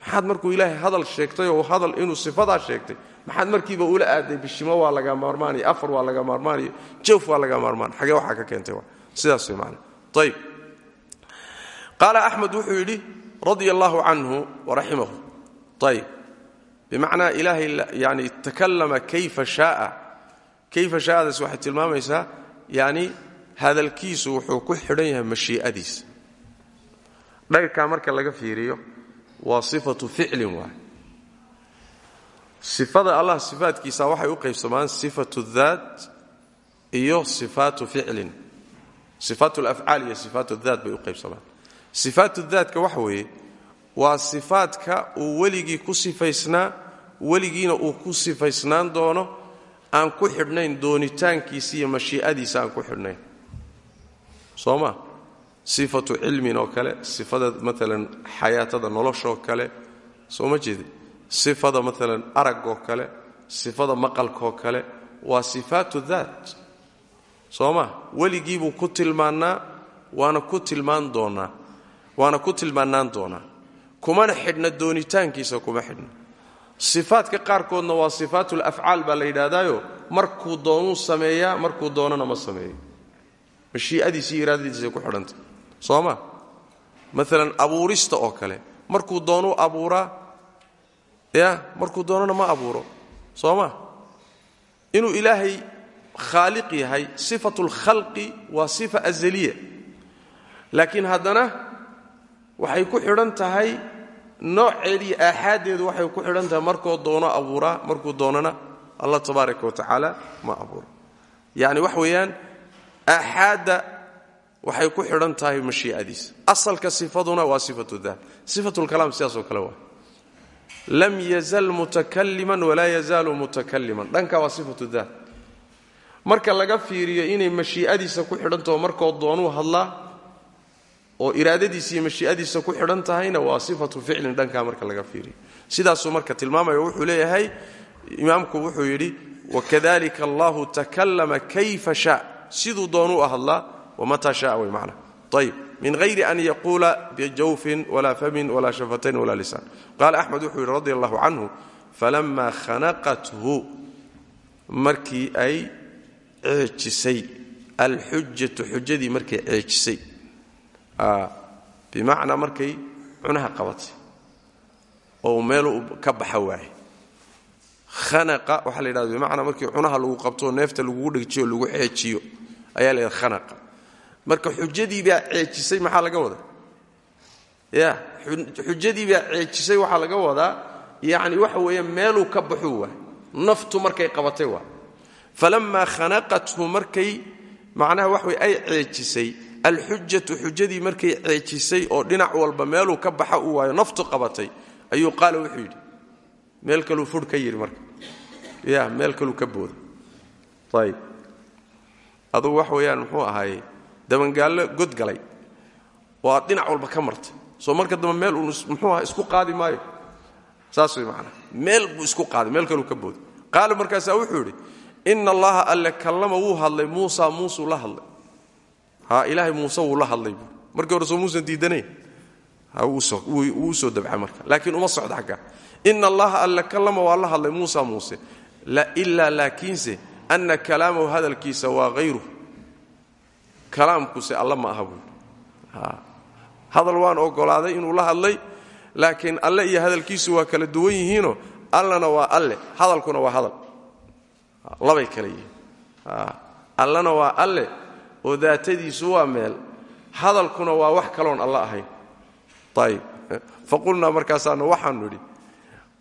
Maxaad markuu ilaahay hadal sheegtay oo hadal inuu sifadaa sheegtay maxaad markiiba ula aaday bishimo waa laga maarmaaniyo afar waa laga maarmaaniyo jawf waa laga maarmaan. Xagee waxaa ka keentay sidaas way macana ayb qaala axmed wuxuu yidhi radia allaahu canhu waraximahu ayb bimacnaa ilaahay yani takallama kayfa shaaa. Kayfa shaa'adaas waxay tilmaamaysaa yani hadalkiisu wuxuu ku xidhan yahay mashii'adiisa dhayrkaa marka laga fiiriyo waa sifatu ficlin waay sifada allah sifaadkiisa waxay u qaybsamaan sifatu daat iyo sifaatu ficlin. Sifaat lafcaal iyo sifaatu daat bay u qaybsamaan. Sifaatu daatka waxa weeye waa sifaadka uu weligii ku sifaysnaa weligiina uu ku sifaysnaan doono aan ku xidhnayn doonitaankiisa iyo mashii'adiisa aan ku xidhnayn. Soo sifatu cilmin oo kale sifada maalan xayaatada noloshoo kale soo ma jeedi sifada maalan aragoo kale sifada maqalkoo kale waa sifaatu daat soo ma? Weligiibuu ku tilmaannaa waana ku tilmaan waana ku tilmaannaan doonaa. Kumana xidhna doonitaankiisa kuma xidhna. Sifaadka qaarkoodna waa sifaatul afcaal baa la yidhaahdaayo markuu doonuu sameeyaa markuu doonana ma sameeyo. Mashii'adiisi iyo iraadadiisay ku xidhantay soo ma? Maalan abuurista oo kale markuu doonuu abuuraa ya markuu doonana ma abuuro. Soo ma inuu ilaahay khaaliq yahay sifatu lkhalqi waa sifa azaliya. Laakiin haddana waxay ku xidhan tahay nooceediiyo aaxaaddeedu waxay ku xidhan tahay markuu doono abuuraa markuu doonana allah tabaaraka wa tacaala ma abuuro. Yacni wax weeyaan aaxaadda waxay ku xidhan tahay mashii'adiisa. Asalka sifaduna waa sifatu daat sifatulkalaam sidaasoo kale waa lam yazal mutakaliman walaa yazaalu mutakaliman dhanka waa sifatu daat marka laga fiiriyo inay mashii'adiisa ku xidhantaho markoo doonuu hadlaa oo iraadadiisa iyo mashii'adiisa ku xidhan tahayna waa sifatu ficlin dhankaa marka laga fiiriyo. Sidaasuu marka tilmaamaya wuxuu leeyahay imaamku wuxuu yidhi wakadalika allahu takallama kayfa shaa. Siduu doonuu hadlaa wamataa shaa way macna. Ayb min hayri an yaquula bijawfin walaa famin walaa shafatayn walaa lisaan. Qaala axmed wuxuu yidhi radi allahu khanaqathu markii ay ceejisay alxujatu xujadii markay ceejisay. Bimacnaa markay cunaha qabatay oo meelu ka baxa waaye. Khanaqa waxaa la yidhahda bimacnaa markii cunaha lagu qabto neefta lagugu dhegjiyo lagu ceejiyo ayaa la khanaqa marka xujadiibaa ceejisay maxaa laga wadaa? Ya xujadiibaa ceejisay waxaa laga wadaa yacni waxa weeye meeluu ka baxuu waay naftu markay qabatay waay falamaa khanaqathu markay macnaha wax wey ay ceejisay alxujatu xujadii markay ceejisay oo dhinac walba meeluu ka baxa uu waayo naftu qabatay ayuu qaala wuxuu yidhi meel kaluu fudh ka yidhi marka. Ya meel kaluu ka booda ayb adugu wax weeyaan muxuu ahaaye dabangaallo godgalay oo aad dhinac walba ka martay. Soo marka dambe meel uu muxuu isku qaadi maayo. Saas way macnaa meel buu isku qaaday meel kaluu ka booday qaala markaasaa wuxuu yidhi ina allaha alle kallama wuu hadlay muusa muusuu la hadlay. Ha ilaahay muuse wuu la hadlay buu. Markii hore soo muusan diidanayn wuu u soo dabca marka. Laakiin uma socda xagga. Ina allaha alle kallama waa la hadlay muusa muuse. Ilaa laakiinse ana kalaamahu hadalkiisa waa hayru kalaamkuse alla ma aha hadal waan ogolaaday inuu la hadlay laakiin alle iyo hadalkiisu waa kala duwan yihiinoo allana waa alle. Hadalkuna waa hadal. Labay kala yihiin. Allana waa alle oo daatadiisu waa meel. Hadalkuna waa wax kaloon alla ahayn. Ayib faqulnaa markaasaana waxaanu idhi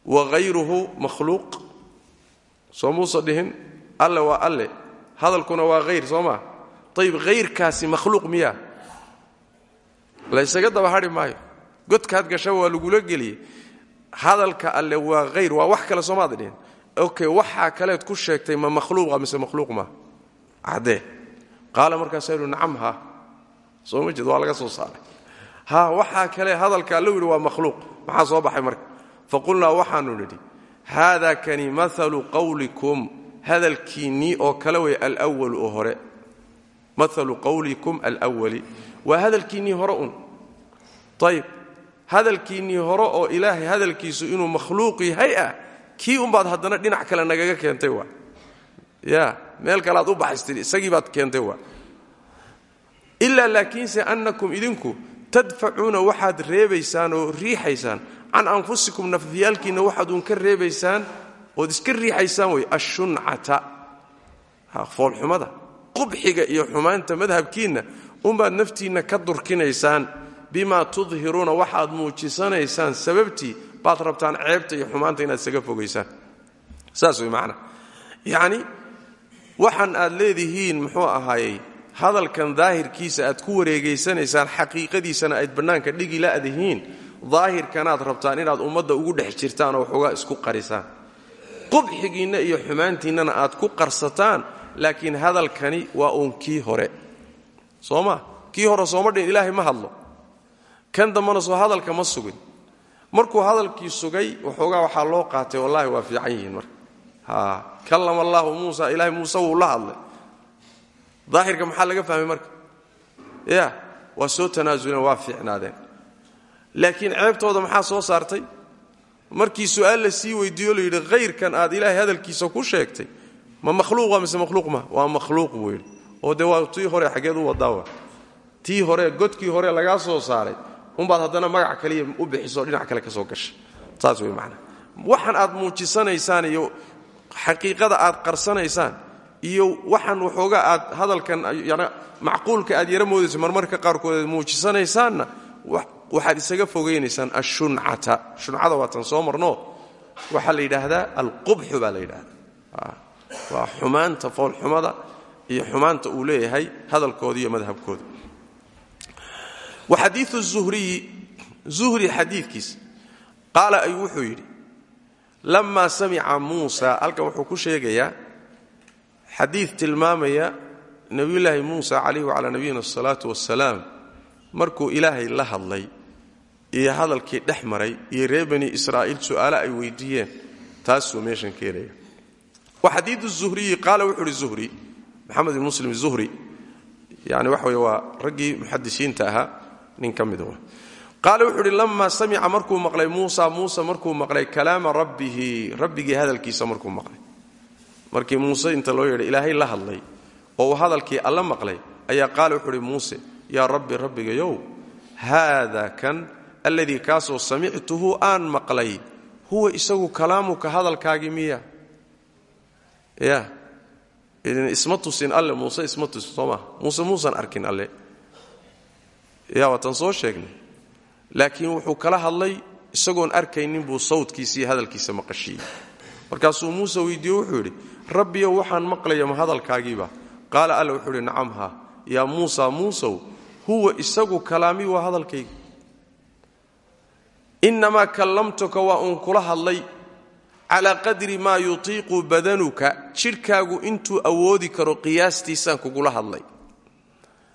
wahayruhu makhluuq. Soo muusa dhihin alle waa alle. Hadalkuna waa hayr soo ayib hayrkaasi makhluuq miyaa laysaga daba hadhi maayo. Godkaad gashaba waa lagula geliyey hadalka alle waa hayr waa wax kale soomaad dhihin okay waxaa kaleed ku sheegtay ma makhluuqa mise makhluuq maa caddee qaala markaasaa yidhi nacam ha. Soo ma jeed waa laga soo saaray. Ha waxaa kale hadalka allo yidhi waa makhluuq. Maxaa soo baxay marka? Faqulnaa waxaanu nidhi haada kani maalu qawlikum. Hadalkiinnii oo kale hore maalu qawlikum alwali waa hadalkiinnii hore un. Ayib hadalkiinnii hore oo ilaahay hadalkiisu inuu makhluuq yahay ah kii umbaad haddana dhinac kale nagaga keentay waa. Ya meel kaleaad u baxaystid isagii baad keentay waa. Ilaa laakiinse annakum idinku tadfacuuna waxaad reebaysaan oo riixaysaan. Can anfusikum nafyaalkiinna waxaad uun ka reebaysaan ood iska qubxiga iyo xumaanta madhabkiinna umbaad naftiinna ka durkinaysaan bimaa tudhiruuna waxaad muujisanaysaan sababtii baad rabtaan ceebta iyo xumaanta inaad isaga fogaysaan saas way macnaa yacni waxaan aad leedihiin muxuu ahaayey hadalkan daahirkiisa aad ku wareegaysanaysaan xaqiiqadiisana ayd bannaanka dhigi la'dihiin daahirkanaad rabtaan inaad ummadda ugu dhex jirtaan oo waxoogaa isku qarisaan. Qubxigiinna iyo xumaantiinnana aad ku qarsataan laakiin hadalkani waa uun kii hore. Soo ma kii hore sooma dhin ilaahay ma hadlo. Kan dambana soo hadalka ma sugin. Markuu hadalkii sugay waxoogaa waxaa loo qaatay wallaahi waa fiican yihiin marka. Kallama allaahu muusa ilaahay muuse wuu la hadlay. Daahirka maxaa laga fahmay marka? Ya waa soo tanaasuleen waa fiicnaadeen. Laakiin ceebtooda maxaa soo saartay? Markii su'aal la sii weydiiyo layidhi hayrkan aad ilaahay hadalkiisa ku sheegtay ma makhluuqa mise makhluuq ma? Waa makhluuq buu oo dee waa tii hore xaggeed u wadaawa tii hore godkii hore lagaa soo saaray umbaad haddana magac kaliya u bixiso dhinac kale ka soo gashay saas wey macnaa waxaan aad muujisanaysaan iyo xaqiiqada aad qarsanaysaan iyo waxaan waxoogaa aad hadalkan macquulka aad yara moodayso marmarka qaarkood aad muujisanaysaanna waxaad isaga fogaynaysaan ashuncata. Shuncada waatan soo marno waxaa la yidhaahdaa alqubxu baa la yidhaahdaa waa xumaanta foolxumada iyo xumaanta uu leeyahay hadalkooda iyo madhabkooda. Wa xadiiu zuhriyi zuhri xadiidkiisa qaala ay wuxuu yidhi lammaa samica muusa halkan wuxuu ku sheegayaa xadiid tilmaamaya nebiyulaahi muusa calayhi wacalaa nabiyina asalaatu wassalaam markuu ilaahay la hadlay iyo hadalkii dhex maray iyo reer bani israa'iil su'aale ay weydiiyeen taasuu meeshan keenaya xadiidu zuhriyi qaala wuxuu uhi zuhri maxamed ibn muslim zuhri yani waxa wey waa raggii muxadisiinta ahaa nin ka mida qaala wuxuu uhi lammaa samica markuu maqlay muusa muusa markuu maqlay kalaama rabbihi rabbigii hadalkiisa markuu maqlay. Markii muuse inta loo yeedhay ilaahay la hadlay oo uu hadalkii alla maqlay ayaa qaala wuxuu uhi muuse yaa rabbi rabbigayow haada kan alladii kaasoo samictuhu aan maqlay huwa isagu kalaamuka miya ya idin isma tusin alle muuse isma tusin soo muusan arkin alle. Ya waatan soo sheegnay. Laakiin wuxuu kala hadlay isagoon arkaynin buu sawdkiisa iyo hadalkiisa maqashiiyey markaasuu muuse weydiiye wuxuu yidhi rabbiyow waxaan maqlaya ma hadalkaagiiba? Qaala alle wuxuu yidhi nacam ha yaa muusa huwa isagu kalaamii waa hadalkayga. Innamaa kallamtuka waa uun kula hadlay calaa qadri maa yutiiqu badanuka jidhkaagu intuu awoodi karo qiyaastiisaan kugula hadlay.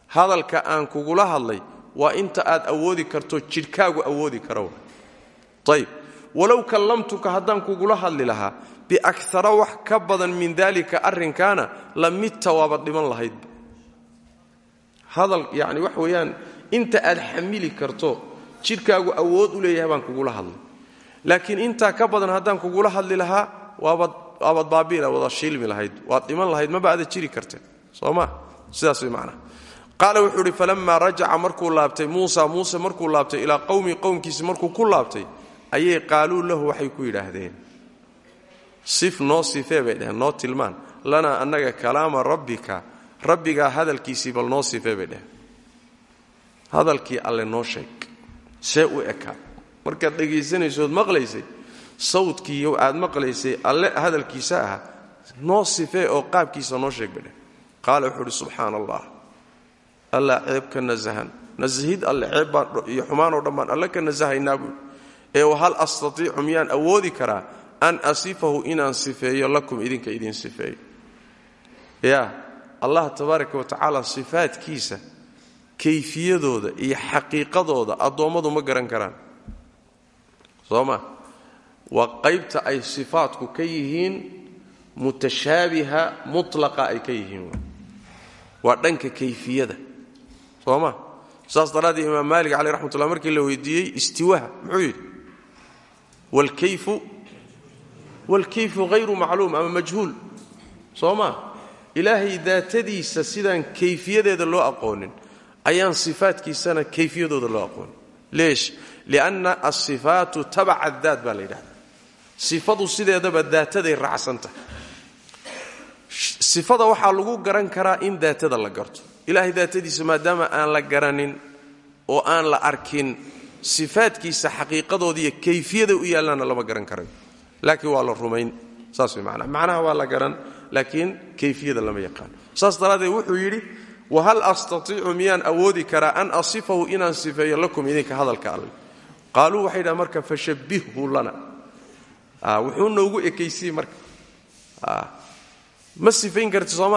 Hadalka aan kugula hadlay waa inta aad awoodi karto jidhkaagu awoodi karo. Ayb walow kallamtuka haddaan kugula hadli lahaa biakara wax ka badan min daalika arrinkaana la midta waabad dhiman lahaydba hadal yani wax weeyaan inta aad xamili karto jidhkaagu awood u leeyahay baan kugula hadlay laakiin intaa ka badan haddaan kugula hadli lahaa waabad baabiila wada shiilmi lahayd waad dhiman lahayd maba aada jiri karteen soo ma? Sidaas way macnaha qaala wuxuu idhi falammaa rajaca markuu laabtay muusa muuse markuu laabtay ilaa qowmi qowmkiisi markuu ku laabtay ayay qaaluu lahu waxay ku yidhaahdeen. Sif noo sifee bay dheheen noo tilmaan lanaa annaga kalaama rabbika rabbigaa hadalkiisii bal noo sifee bay dheheen hadalkii alle noo sheeg see u ekaa markaad dhegaysanaysood maqlaysay sawdkii aad maqlaysay alle hadalkiisa ah noo sifee oo qaabkiisa noo sheeg bay dheheen qaala wuxuu uhi subxaana allah allaa ceeb ka nasahan. Nasahid alle ceeb baan iyo xumaanoo dhan baan alle ka nasahaynaa ee wahal astatiicu miyaan awoodi karaa an asifahu inaan sifeeyo lakum idinka idin sifeeyo ya allah tabaaraka wa tacaala sifaadkiisa kayfiyadooda iyo xaqiiqadooda addoommadu ma garan karaan soo ma? Waa qaybta ay sifaadku ka yihiin mutashaabiha mutlaqa ay ka yihiin dhanka kayfiyada. Soo saas daraaddeed imaam maalik caleyh raxmat ullah markii la weydiiyey istiwaha muxuu yidhi wlkayfu waalkayfu hayru macluum ama majhuul. Soo ma? Ilaahay daatadiisa sidaan kayfiyadeeda loo aqoonin ayaan sifaatkiisana kayfiyadooda loo aqoonin. Leesh lianna asifaatu tabaca daat baa la yidhahda sifadu sideedaba daataday raacsantahay sifada waxaa lagu garan karaa in daatada la garto ilaahay daatadiisa maadaama aan la garanin oo aan la arkin sifaadkiisa xaqiiqadooda iyo kayfiyada u yaallaana lama garan karayo laakiin waa la rumayn saas way macnaha macnaha waa la garan laakiin kayfiyada lama yaqaano saas daraaddeed wuxuu yidhi wahal astatiicu miyaan awoodi karaa an asifahu inaan sifeeyo qaaluu waxay dhahan marka fashabbihhu lana. Wuxuu noogu ekaysiye marka. Ma sifayn karti soo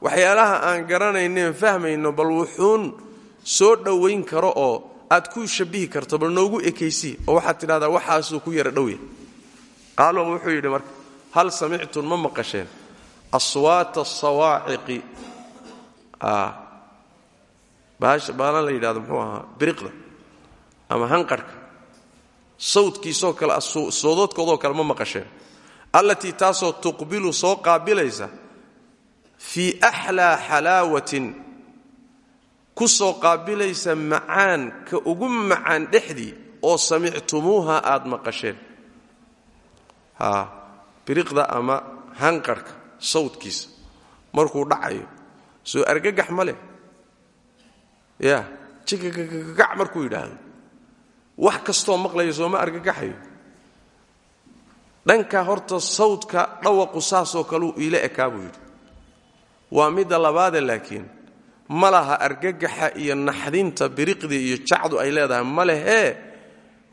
waxyaalaha aan garanayneen fahmayno bal wuxuun soo dhowayn karo oo aad ku shabihi karto bal noogu ekaysi oo waxaad tidhahdaa waxaasuu ku yara dhowya qaalo wuxuu yidhi marka hal samictun ma maqasheen? Aswaata asawaaciqi baalan la yidhahdo muxuu ahaa biriqda ama hanqarhka sawdkiisoo kale soodoodkoodoo kale ma maqasheen allatii taasoo tuqbilu soo qaabilaysa fii axlaa xalaawatin ku soo qaabilaysa macaan ka ugu macaan dhexdii oo samictumuuha aad maqasheen. Biriqda ama hanqarhka sawdkiisa markuu dhacayo soo argagax ma leh. Ya jikakakagac markuu yidhaahdo wax kastoo maqlaya sooma argagaxayo. Dhanka horta sawdka dhawaqu saasoo kaleu iila ekaa buu yidhi. Waa midda labaade laakiin ma laha argagaxa iyo naxdinta biriqdii iyo jacdu ay leedahay ma lehee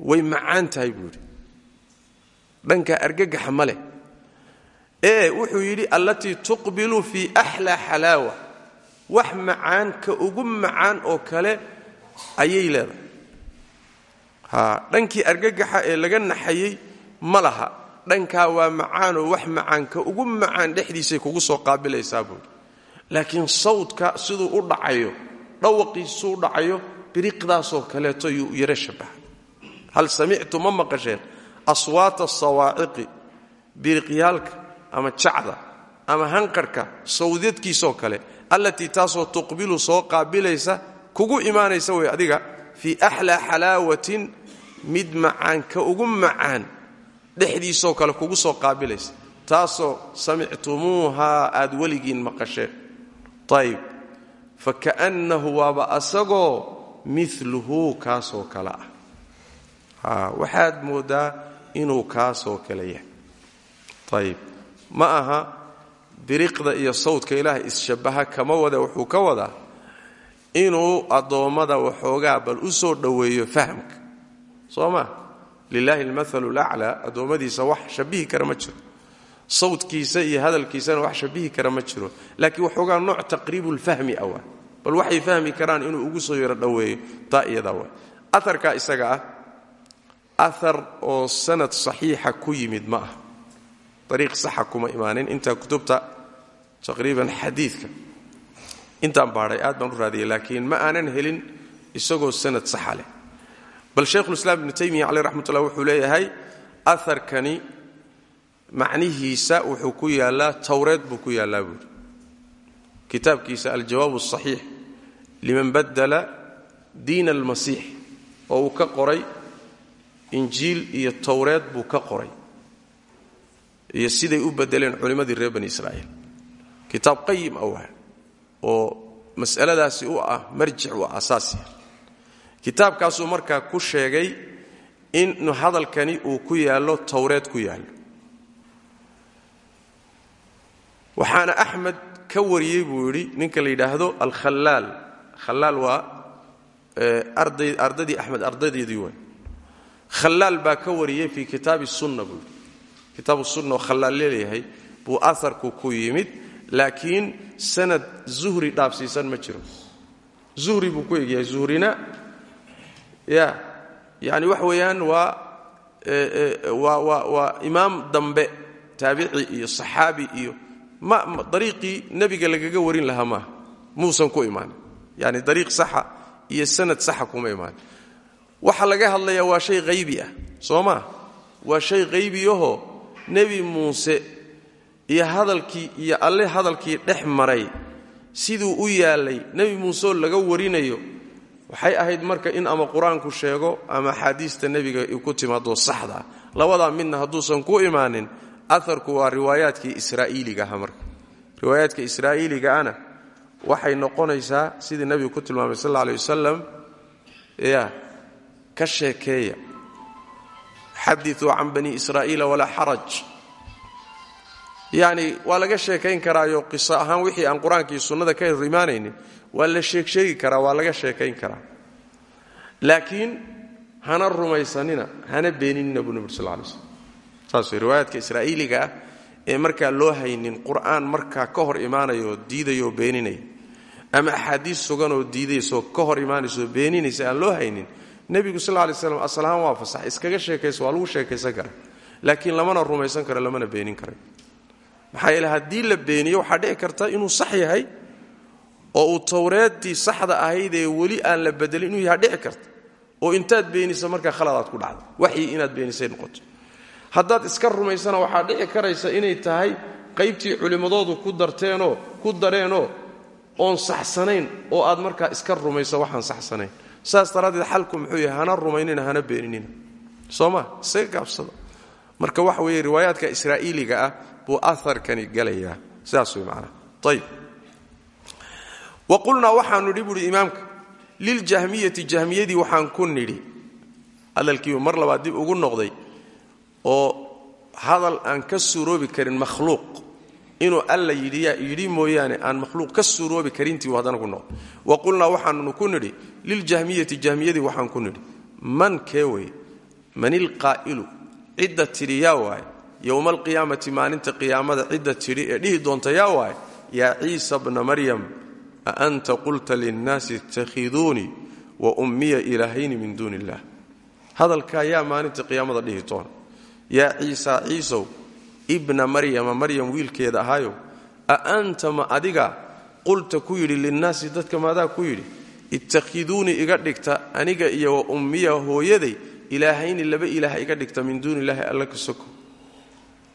way macaan tahay buu yidhi. Dhanka argagaxa ma leh. Ee wuxuu yidhi allatii tuqbilu fii axlaa xalaawa. Wax macaan ka ugu macaan oo kale ayay leedahay. ha dhankii argagaxa ee laga naxayey ma laha. Dhankaa waa macaanoo wax macaan ka ugu macaan dhexdiisay kugu soo qaabilaysaa buuri laakiin sawdka siduu u dhacayo dhawaqiisuu u dhacayo biriqdaasoo kaleeto yuu yaro shabaha hal samictu ma maqasheen? Aswaata asawaaciqi biriqyaalka ama jacda ama hanqarhka sawdyadkiisoo kale allatii taasoo tuqbilu soo qaabilaysa kugu imaanaysa wey adiga fii axlaa xalaawatin mid macaan ka ugu macaan dhexdiisoo kale kugu soo qaabilaysa. Taasoo samictumuuhaa aad weligiin maqasheen. Ayb faka'nnahu waaba asagoo miluhu kaasoo kale ah. Waxaad mooddaa inuu kaasoo kale yahay. Ayb ma aha biriqda iyo sawdka ilaaha isshabbaha kama wada wuxuu ka wadaa inuu addoommada waxoogaa bal u soo dhoweeyo fahamka. Soo ma? Lilaahi almathalu laclaa addoommadiisa wax shabihi kara ma jiro. Sawdkiisa iyo hadalkiisana wax shabihi kara ma jiro. Laakiin waxoogaa nooc taqriibulfahmi awa bal waxay fahmi karaan inuu ugu soo yaro dhoweeyo taa iyadaa wa aarkaa isaga ah aar oo sanad saxiixa ku yimid ma ah ariiq saxa kuma imaanin. Intaa kutubta taqriiban xadiidka intaan baadhay aad baan u raadiyay laakiin ma aanan helin isagoo sanad saxa leh. Bal shaykhulislaam ibnu taymiya caleyh raxmatullah wuxuu leeyahay aharkani macnihiisa wuxuu ku yaallaa towreed buu ku yaallaa buuri kitaabkiisa aljawaab asaxiix liman badala diina almasiix oo uu ka qoray injiil iyo towreed buu ka qoray iyo siday u bedeleen culimmadii reer bani israa'iil. Kitaab qayim awah oo mas'aladaasi u ah marjic u ah asaasiya kitaabkaasuu markaa ku sheegay in hadalkani uu ku yaallo towreed ku yaallo waxaana axmed ka wariyey buu ninka la yidhaahdo alkhalaal khalaal waa ardadii axmed ardadeedii waay khalaal baa ka wariyey fii kitaabi sunna buu yidhi. Kitaabu sunna oo khalaal leeyahay buu aharku ku yimid laakiin sanad zuhri dhaafsiisan ma jiro. Zuhri buu ku egyahay zuhrina. Ya yani wax weeyaan waa waa waa waa imaam dambe taabici iyo saxaabi iyo ma dariiqii nebiga lagaga warin lahaa maaha. Muusan ku imaanin yani dariiq saxa iyo sanad saxa kuma imaanin waxa laga hadlayaa waa shay haybi ah. Soo maa waa shay haybiyahoo nebi muuse iyo hadalkii iyo alle hadalkii dhex maray siduu u yaallay nebi muuseoo laga warinayo waxay ahayd marka in ama qur'aanku sheego ama axaadiista nebiga ku timaado saxda. Labadaa midna hadduusan ku imaanin aharku waa riwaayaadkii israa'iiliga aha marka. Riwaayaadka israa'iiligaana waxay noqonaysaa sidii nebigu ku tilmaamay sal alay wasalam ya ka sheekeeya. Xadiuu can bani israa'iila walaa xaraj yacni waa laga sheekayn karaayo qiso ahaan wixii aan qur'aankii sunnada ka hor imaanaynin waa la sheegsheegi karaa waa laga sheekayn karaa. Laakiin hana rumaysanina hana beeninina buu nebi sal lay slm saas wey riwaayaadka israa'iiliga ah ee markaa loo haynin qur'aan markaa ka hor imaanayoo diidayoo beeninaya ama axaadiis suganoo diidaysoo ka hor imaanaysoo beeninaysa aan loo haynin nebigu sal lay slam asalahaan waa fasax. Iskaga sheekaysa waa lagu sheekaysan kara laakiin lamana rumaysan karo lamana beenin kara maxaa yeele la beeniyo waxaa dhici karta inuu sax yahay oo uu towreeddii saxda ahayd ee weli aan la bedelin inuu yaha dhici karta. Oo intaad beenisa markaa khaladaad ku dhacda waxii inaad beenisay noqoto. Haddaad iska rumaysana waxaa dhici karaysa inay tahay qaybtii culimmadoodu ku darteenoo ku dareenoo oon saxsanayn oo aad markaa iska rumayso waxaan saxsanayn. Saas daraaddeed xalku muxuu yahay hana rumaynina hana beeninina soo ma? Marka waxa weeye riwaayaadka israa'iiliga ah buu aharkani gelayaa sidaas way macnaha ayib wa qulnaa waxaanu nidhi buuhi imaamka liljahmiyati jahmiyadii waxaan ku nidhi. Hadalkiibu mar labaad dib ugu noqday oo hadal aan ka suuroobi karin makhluuq. Inuu alla yidhi mooyaane aan makhluuq ka suuroobi karintii haddana ku noqday. Wa qulnaa waxaannu ku nidhi liljahmiyati jahmiyadii waxaan ku nidhi. Man kee wey? Man ilqaa'ilu cidda tidhi yaa waaye yowma alqiyaamati maalinta qiyaamada cidda tidhi ee dhihi doonta yaa waaye yaa ciisa bna maryam a anta qulta linnaasi ittakhiduunii wa ummiya ilaahayni min duuni illah hadalkaa maalinta qiyaamada dhihi doona yaa ciisa ciisow ibna maryama maryam wiilkeeda ahaayow a anta ma adiga qulta ku yidhi linnaasi dadka maadaa ku yidhi ittakhiduunii iga dhigta aniga iyo wa hooyaday ilaahayni laba ilaah iga dhigta min duuni illaahi alla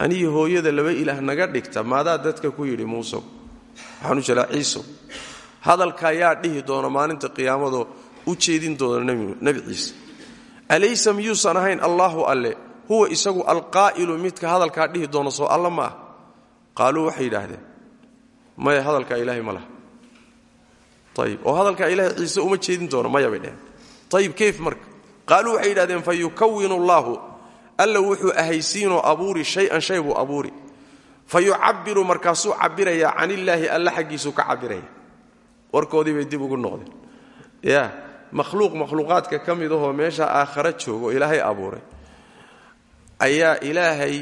anigi hooyada laba ilaah naga dhigta maadaa dadka ku yidhi muusow waxaanu jiraa ciisow hadalkaa dhihi doona maalinta qiyaamadoo u jeedin doona nebi ciise. Alaysa miyuusan ahayn alle? Huwa isagu alqaa'ilu midka hadalkaa dhihi doona soo alla ma ah qaaluu waxay yidhaahdeen maya hadalkaa ilaahay oo hadalkaa ilaahay ciise uma jeedin doono maya bay dheheen ayib kayf marka. Qaaluu waxay yidhahdeen fa yukawinu alla wuxuu ahaysiinoo abuuri shay-an shay buu abuuri. Fa yucabbiru markaasuu cabbirayaa can illaahi alla xaggiisuu ka cabbiraya. Warkoodii bay dib ugu noqdeen. Ya makhluuq makhluuqaadka ka mid ahoo meesha aakhara joogo ilaahay abuuray. Ayaa ilaahay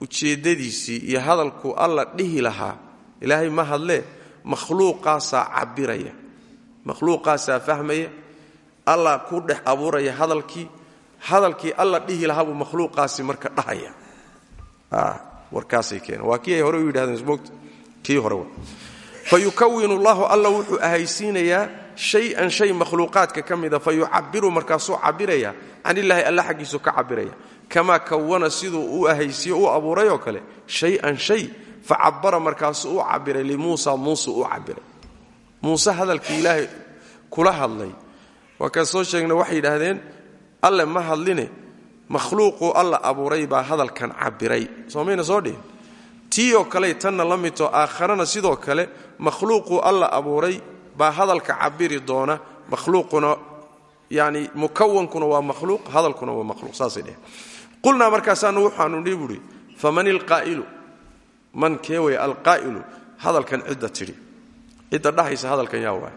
ujeeddadiisii iyo hadalku alla dhihi lahaa. Ilaahay ma hadlee makhluuqaasaa cabbiraya. Makhluuqaasaa fahmaya. Allah ku dhex abuuraya hadalkii hadalkii alla dhihi lahaa buu makhluuqaasi marka dhahaya. Warkaasay keeneen. Waa hore u yidhahdeen ismoogta kii hore wa. Fa yukawinu llahu alla wuxuu ahaysiinayaa shay-an shay makhluuqaadka ka mida fa yucabiru markaasuu cabiraya can illaahi alla xaggiisu ka cabiraya kamaa kawana siduu u ahaysiyo u abuuray oo kale shay-an shay fa cabara markaasuu u cabiray limuusa muuse u cabiray muuse hadalkii ilaahay kula hadlay. Waa kaan soo sheegna waxay yidhaahdeen alle ma hadline makhluuquu alla abuuray baa hadalkan cabiray soomayna soo dhihin? Tii oo kale tanna la midto aakharana sidoo kale makhluuquu alla abuuray baa hadalka cabiri doona. Makhluuquna yani mukawankuna waa makhluuq hadalkuna waa makhluuq. Saasay dheheen qulnaa markaasaanu waxaanu buhi faman ilqaa'ilu man keewey alqaa'ilu hadalkan cidda tidhi. Cidda dhahaysa hadalkan yaa waay.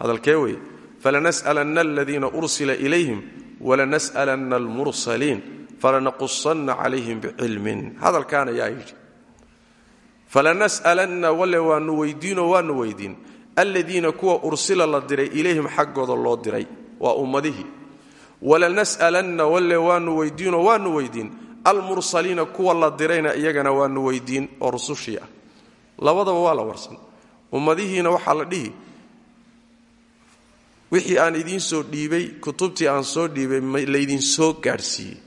Hadalkee weye falanas'alanna aladiina ursila ilayhim walanas'alanna almursaliin falanaqusanna calayhim bicilmin hadalkaana yaa yidhi. Falanas'alanna wale waanu weydiinoo waanu weydiin aladiina kuwa ursila la diray ilayhim xaggooda loo diray waa ummadihii walanas'alanna wale waanu weydiinoo waanu weydiin almursaliina kuwa la dirayna iyagana waanu weydiin oo rusushii ah. Labadaba waa la warsan. Ummadihiina waxaa la wixii aan idiin soo dhiibay kutubtii aan soo dhiibay laydinsoo gaadhsiiyey.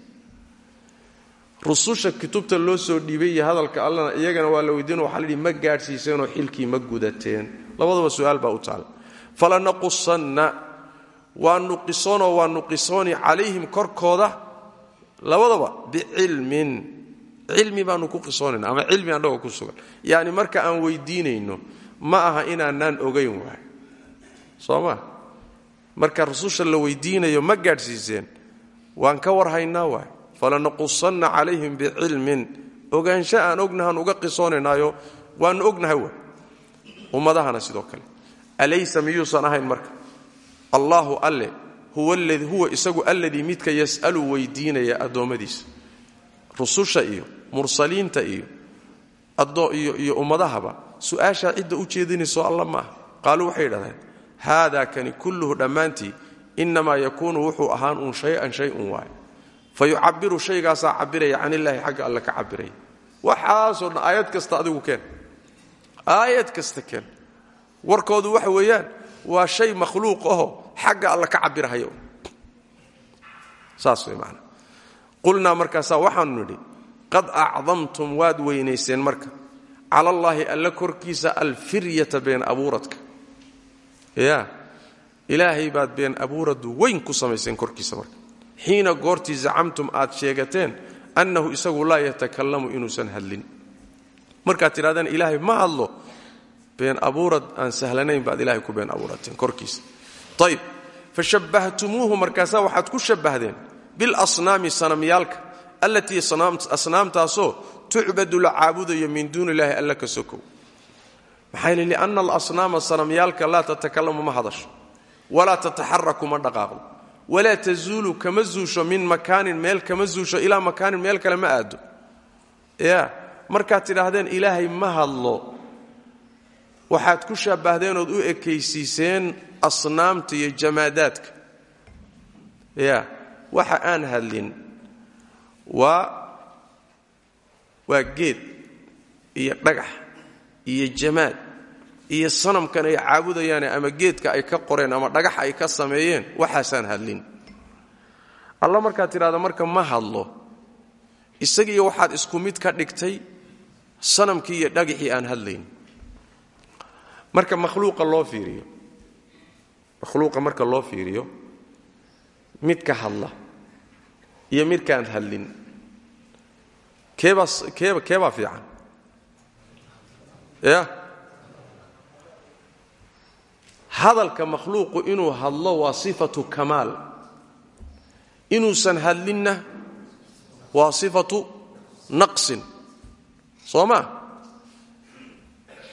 Rususha kutubta loo soo dhiibay iyo hadalka allana iyagana waa la weydiino waxa la dhihi ma gaadhsiiseenoo xilkii ma gudateen. Labadaba su'aal baa u taala falanaqusanna waanu qisoonoo waanu qisooni calayhim korkooda. Labadaba bicilmin. Cilmi baanu ku qisoonayna ama cilmi annagoo ku sugan. Yacni marka aan weydiinayno ma aha inaanaan ogayn waay soo ma marka rususha la weydiinayo ma gaadhsiiseen. Waan ka warhaynaa waay. Falanaqusanna calayhim bicilmin. Ogaansho aan ognahaan uga qisoonaynaayo waanu ognahay waay. Ummadahana sidoo kale. Alaysa miyuusan ahayn marka? Allaahu alle huwa isagu alladii midka yas'alu weydiinaya addoommadiisa. Rususha iyo mursaliinta iyo iyo ummadahaba su'aashaa cidda u jeedinayso alla maaha qaaluu waxay yidhahdeen haadaa kani kulluhu dhammaantii innamaa yakuunu wuxuu ahaan uun shay-an shay un waaye. Fa yucabiru shaygaasaa cabiraya can illaahi xagga alle ka cabiraya waxaasoo dhan kasta adigu keen. Aayad kasta keen. Warkoodu waxa weeyaan waa shay makhluuq aho xagga alle ka cabirahaya saas way maanaa qulnaa markaasaa waxaanu nidhi qad acdamtum waad weynayseen marka. Cala allaahi alle korkiisa alfiryata been abuuradka ya ilaahay baad been abuuradu weyn ku samayseen korkiisa marka. Xiina goortii zacamtum aad sheegateen annahu isagu laa yatakalamu inuusan hadlin. Markaad tidhahdeen ilaahay ma hadlo. Been abuurad aan sahlanayn baad ilahay ku been abuurateen korkiisa. Ayb fashabahtumuuhu markaasaa waxaad ku shabahdeen bilasnaami sanamyaalka allatii asnaamtaasoo tucbadu la caabudayo min duuni illaahi alla ka sokow maxaa lianna alasnaama sanamyaalka laa tatakalamu ma hadasho walaa tataxaraku ma dhaqaaqdo walaa tazuulu kama zuusho min makaanin meel kama zuusho ilaa makaanin meel kale ma aado. Ya markaad tidhaahdeen ilaahay ma hadlo. Waxaad ku shabahdeen ood u ekaysiiseen asnaamta iyo jamaadaadka. Ya waxa aan hadlin waa waa geed iyo dhagax iyo jamaad iyo sanamkan ay caabudayaane ama geedka ay ka qoreen ama dhagax ay ka sameeyeen waxaasaan hadlin. Alla markaad tidhahda marka ma hadlo. Isagiiyo waxaad isku mid ka dhigtay sanamkii iyo dhagaxii aan hadlayn. Marka makhluuqa loo fiiriyo makhluuqa marka loo fiiriyo midka hadla iyo midkaan hadlin. Keebaa keeba keebaa fiican. Ya hadalka makhluuqu inuu hadlo waa sifatu kamaal. Inuusan hadlinna waa sifatu naqsin. Soo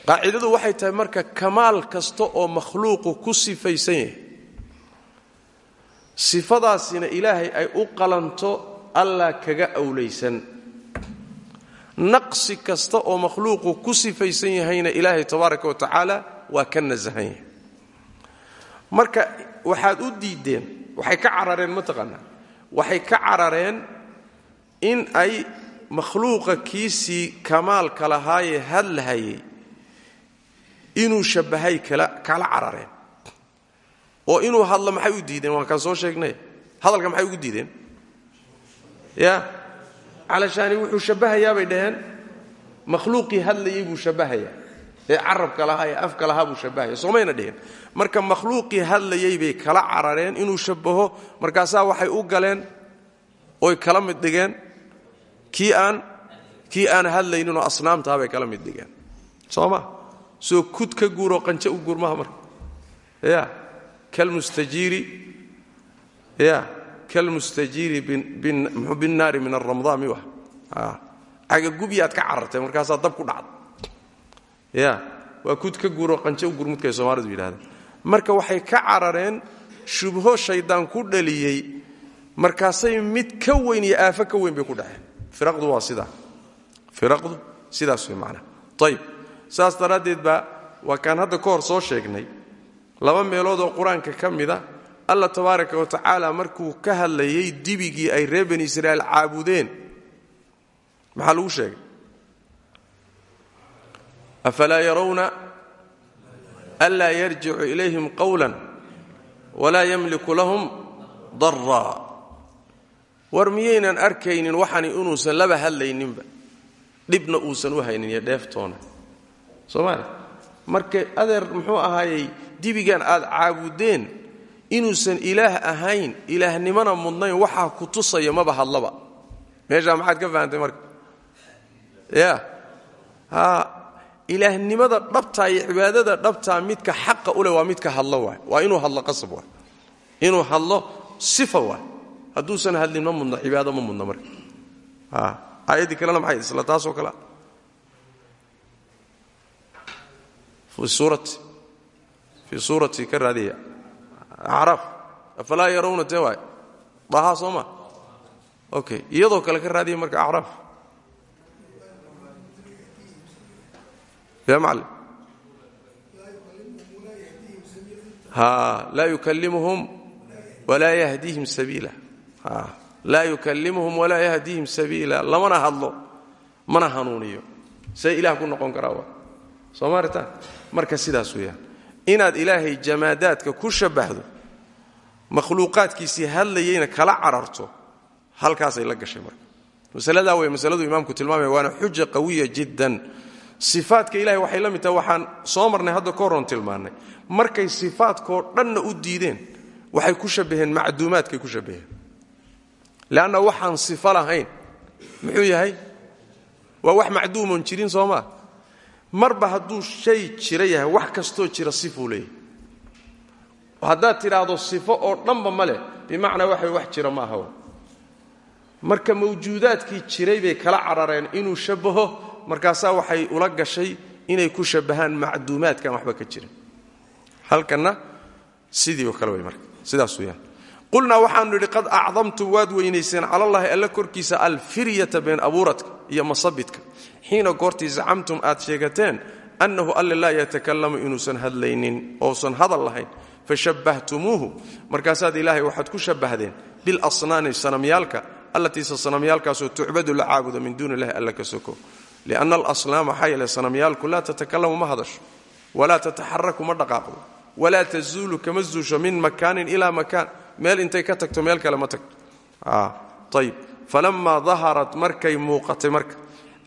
qaacidadu waxay tahay marka kamaal kasta oo makhluuqu ku sifaysan yahay. Sifadaasina ilaahay ay u qalanto allah kaga awlaysan naqsi kasta oo makhluuqu ku sifaysan yahayna ilaahay tabaaraka wa tacaala waa ka nasahan yahay marka waxaad u diideen waxay ka carareen mataqaanaa waxay ka carareen in ay makhluuqa kiisii kamaalka lahaayee hadlahayay inuu shabbahay kala carareen. Oo inuu hadlo maxay u diideen? Waan kaan soo sheegnay. Hadalka maxay ugu diideen? Ya? Calashaani wuxuu shabbahayaa bay dhaheen. Makhluuqii hadlayay buu shabbahayaa ee carabka lahaa ee afka lahaa buu shabbahaya soomayna dheheen marka makhluuqii hadlayay bay kala carareen inuu shabbaho markaasaa waxay u galeen oy kala mid dhigeen kii aan kii aan hadlayninoo asnaamtaa bay kala mid dhigeen. Soo soo kud ka guuroo qanjo u guur marka. Ya kalmustajiiri ya kalmustajiiri binnaari min aramdaa miwa cagagubyaad ka carartay markaasaa dab ku dhacda ya waa kud ka guuroo qanjo u guur mudkay soomaalidu yidhahdeen marka waxay ka carareen shubho shaydaan ku dhaliyey markaasay mid ka weyn iyo aafo ka weyn bay ku dhaceen. Firaqdu waa sidaa firaqdu sidaas way macnaha ayib saas daraaddeed baa waa kaan hadda ka soo sheegnay laba meelood oo qur'aanka ka mida allah tabaaraka wa tacaala markuu ka hadlayay dibigii ay reer bani israa'iil caabudeen. Maxaa lagu sheegay afalaa yarawna anlaa yarjicu ilayhim qawlan walaa yamliku lahum daraa war miyaynan arkaynin waxani inuusan laba hadlayninba? Dhibna uusan u haynin iyo dheeftoona. Marka adeer muxuu ahaayey dibigan aad caabudeen inuusan ilaah ahayn ilaahnimana mudnayn waxaa ku tusaya maba hadlaba. Meeshaa maxaad ka fahantay marka? Ya ilaahnimada dhabtaa iyo cibaadada dhabtaa midka xaqa u leh waa midka hadlo waay. Waa inuu hadlo qasab waay. Inuu hadlo sifa waay. Hadduusan hadlin ma mudno cibaado ma mudno marka. Aayaddii kalena maxay? Isla taasoo kale. Suurati fii suurati ka acraaf afalaa yarawna tee dhahaa soo okay iyadoo kale ka raadiya marka acraaf ya macallim laa yukallimuhum walaa yahdiihim sabiila lamana hadlo mana hanuuniyo see ilaah ku noqon karaa waa soo maaritaan marka sidaas weeyaan inaad ilaahay jamaadaadka ku shabbahdo makhluuqaadkiisii hadlayayna kala cararto halkaasay la gashay marka masaladaa wey masaladu imaamku tilmaamaya waana xuja qawiya jiddan sifaadka ilahay waxay la mid tahay waxaan soo marnay hadda ka horroon tilmaannay. Markay sifaadkoo dhanna u diideen waxay ku shabbaheen macduumaadkay ku shabbaheen. Leanna waxaan sifo lahayn muxuu yahay? Waa wax macduumoon jirin soo maa marba hadduu shay jira yahay wax kastoo jira sifuu leeyahay. Haddaad tidhaahdo sifo oo dhanba ma leh bimacnaa waxay wax jira ma aha marka mawjuudaadkii jiray bay kala carareen inuu shabbaho markaasaa waxay ula gashay inay ku shabbahaan macduumaadkaan waxba ka jirin. Halkanna sidii oo kale way marka sidaas weyaan qulnaa waxaanu idhi qad acdamtum waad weynayseen calallaahi alla korkiisa alfiryata been abuuradka iyo masabidka. Xiina goortii zacamtum aad sheegateen annahu alle laa yatakalamu inuusan hadlaynin ousan hadal lahayn. Fashabbahtumuuhu. Markaasaad ilaahay waxaad ku shabbahdeen bilasnaani sanamyaalka allatiisa sanamyaalkaasoo tucbadu la caabudo min duuni illahi alla ka soko lianna alaslaam maxaa yeele sanamyaalku laa tatakalamu ma hadasho walaa tataxaraku ma dhaqaaqdo walaa tazuulu kama zuusho min makaanin ilaa makaan meel intay ka tagto meel kale ma tagto ayib falammaa daharat markay muuqatay marka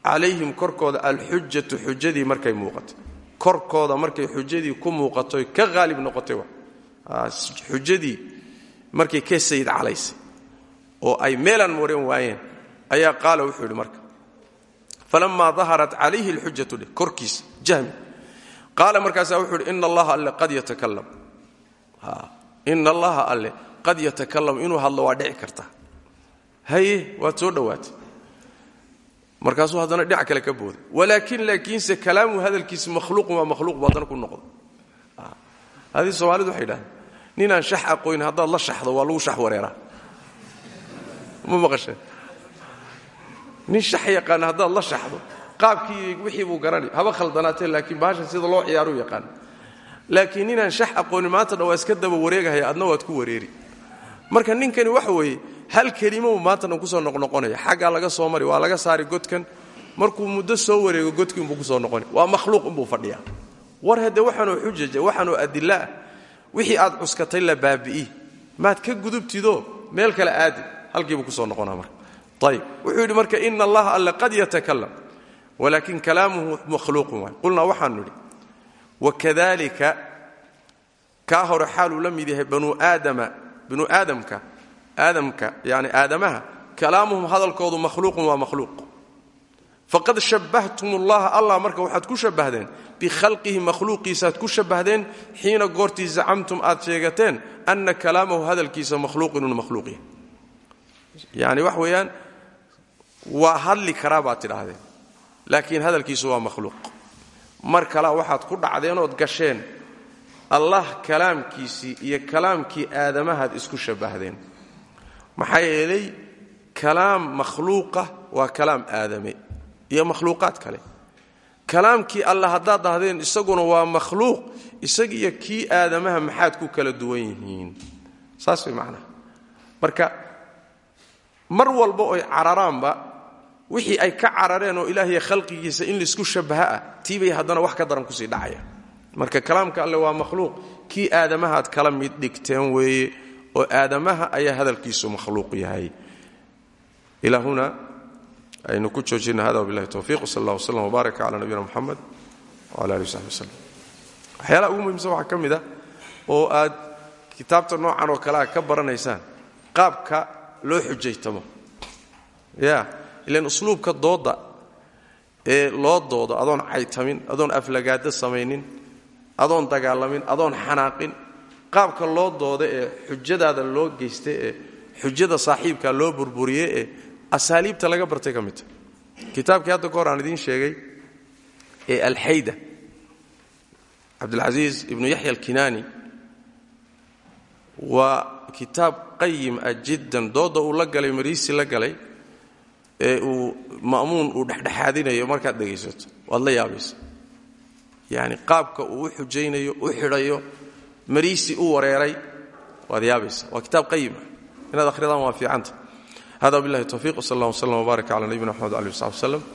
calayhim korkooda alxujatu xujadii markay muuqatay korkooda markay xujadii ku muuqatoy ka haalib noqotay xujadii markay ka sayid calaysay oo ay meelaan moodhan waayeen falammaa daharat calayhi alxujatu dheh korkiisa jahmi qaala markaasaa wuxuu yidhi ina allaha alle qad yatakalam ina allaha alle qad yatakalam inuu hadlo waa dhici karta haye waad soo dhowaatay markaasuu haddana dhinac kale ka booday walaakin laakiinse kalaamu hadalkiisa makhluuqun waa makhluuq buu haddana ku noqdo adii soomaalidu waxay idhahdeen ninaan shax aqoyn haddaad la shaxdo waa lagu shax wareeraa ma maqasheen nin shax yaqaana haddaad la shaxdo qaabkii wixii buu garanay haba khaldanaatee laakiin bahashan sida loo ciyaaruu yaqaan. Laakiin ninaan shax aqoonin maanta dhan waa iska daba wareegahaya adna waad ku wareeri. Marka ninkani waxa weeye hal kelimo maanta dhan ku soo noqnoqonaya xaggaa laga soo mari waa laga saari godkan. Markuu muddo soo wareego godkii unbuu ku soo noqoni. Waa makhluuq unbuu fadhiyaa. War haddee waxaanuu xujaja waxaanuu adilaah wixii aad cuskatay la baabi'i. Maad ka gudubtidoo meel kale aadi. Halkiibuu ku soo noqonaa marka ayib wuxuu yidhi marka ina allaha alle qad yatakalam walaakin kalaamuhu makhluuqun waay. Qulnaa waxaanu idhi wakadalika kaa hore xaaluu la mid yahay banu aadama binu aadamka aadamka yani aadamaha kalaamuhum hadalkoodu makhluuqun waa makhluuq. Faqad shabbahtum ullaha allah marka waxaad ku shabahdeen bikhalqihi makhluuqiisaaad ku shabahdeen xiina goortii zacamtum aad sheegateen ana kalaamahu hadalkiisa makhluuq inuu makhluuq yahay. Yani wax weeyaan waa hadli karaa baad tidhaahdeen. Laakiin hadalkiisu waa makhluuq. Mar kalea waxaad ku dhacdeenood gasheen. Allah kalaamkiisii iyo kalaamkii aadamahaad isku shabahdeen maxaa yeelay kalaam makhluuqa waa kalaam aadame iyo makhluuqaad kale. Kalaamkii alla haddaad dahdeen isaguna waa makhluuq isagiiyo kii aadamaha maxaad ku kala duwan yihiin. Saas way marka mar walba oy cararaanba wixii ay ka carareen oo ilaahiy khalqigiisa in la isku shabaha ah tiibay haddana wax ka daran ku sii dhacaya. Marka kalaamka alle waa makhluuq. Kii aadamahaad kala mid dhigteen weeye oo aadamaha ayaa hadalkiisu makhluuq yahay. Ilaa aynu ku joojina hada wabilahi towfiq wsal allah wslam wbaaraka cala nabiyina muxamed wala alih wsaxbi waslem waxyaalaha ugu muhimsan waxaa ka mid ah oo aad kitaabta noocan oo kale a ka baranaysaan qaabka loo xujaytamo. Ya ilan usluubka dooda ee loo doodo adoon caytamin adoon aflagaado samaynin adoon dagaalamin adoon xanaaqin qaabka loo dooda ee xujadaada loo geysta ee xujada saaxiibka loo burburiye ee asaaliibta laga bartay ka midta kitaabkii hadda ka hor aan idiin sheegay ee alxayda cabdilcasiis ibnu yaxya alkinaani waa kitaab qayim ah jiddan dooda uu la galay mariisi la galay ee uu ma'muun uu dhexdhexaadinayo markaad dhegaysato waad la yaabaysa yacni qaabka uu u xujaynayo u xidhayo mariisi u wareeray waad yaabaysa waa kitaab qayimah inaad akhridaan waa fiicanta hada wabillahi towfiq wsal allah wslam wbaarak cala nabiyina mxamed ali w saxbi wslem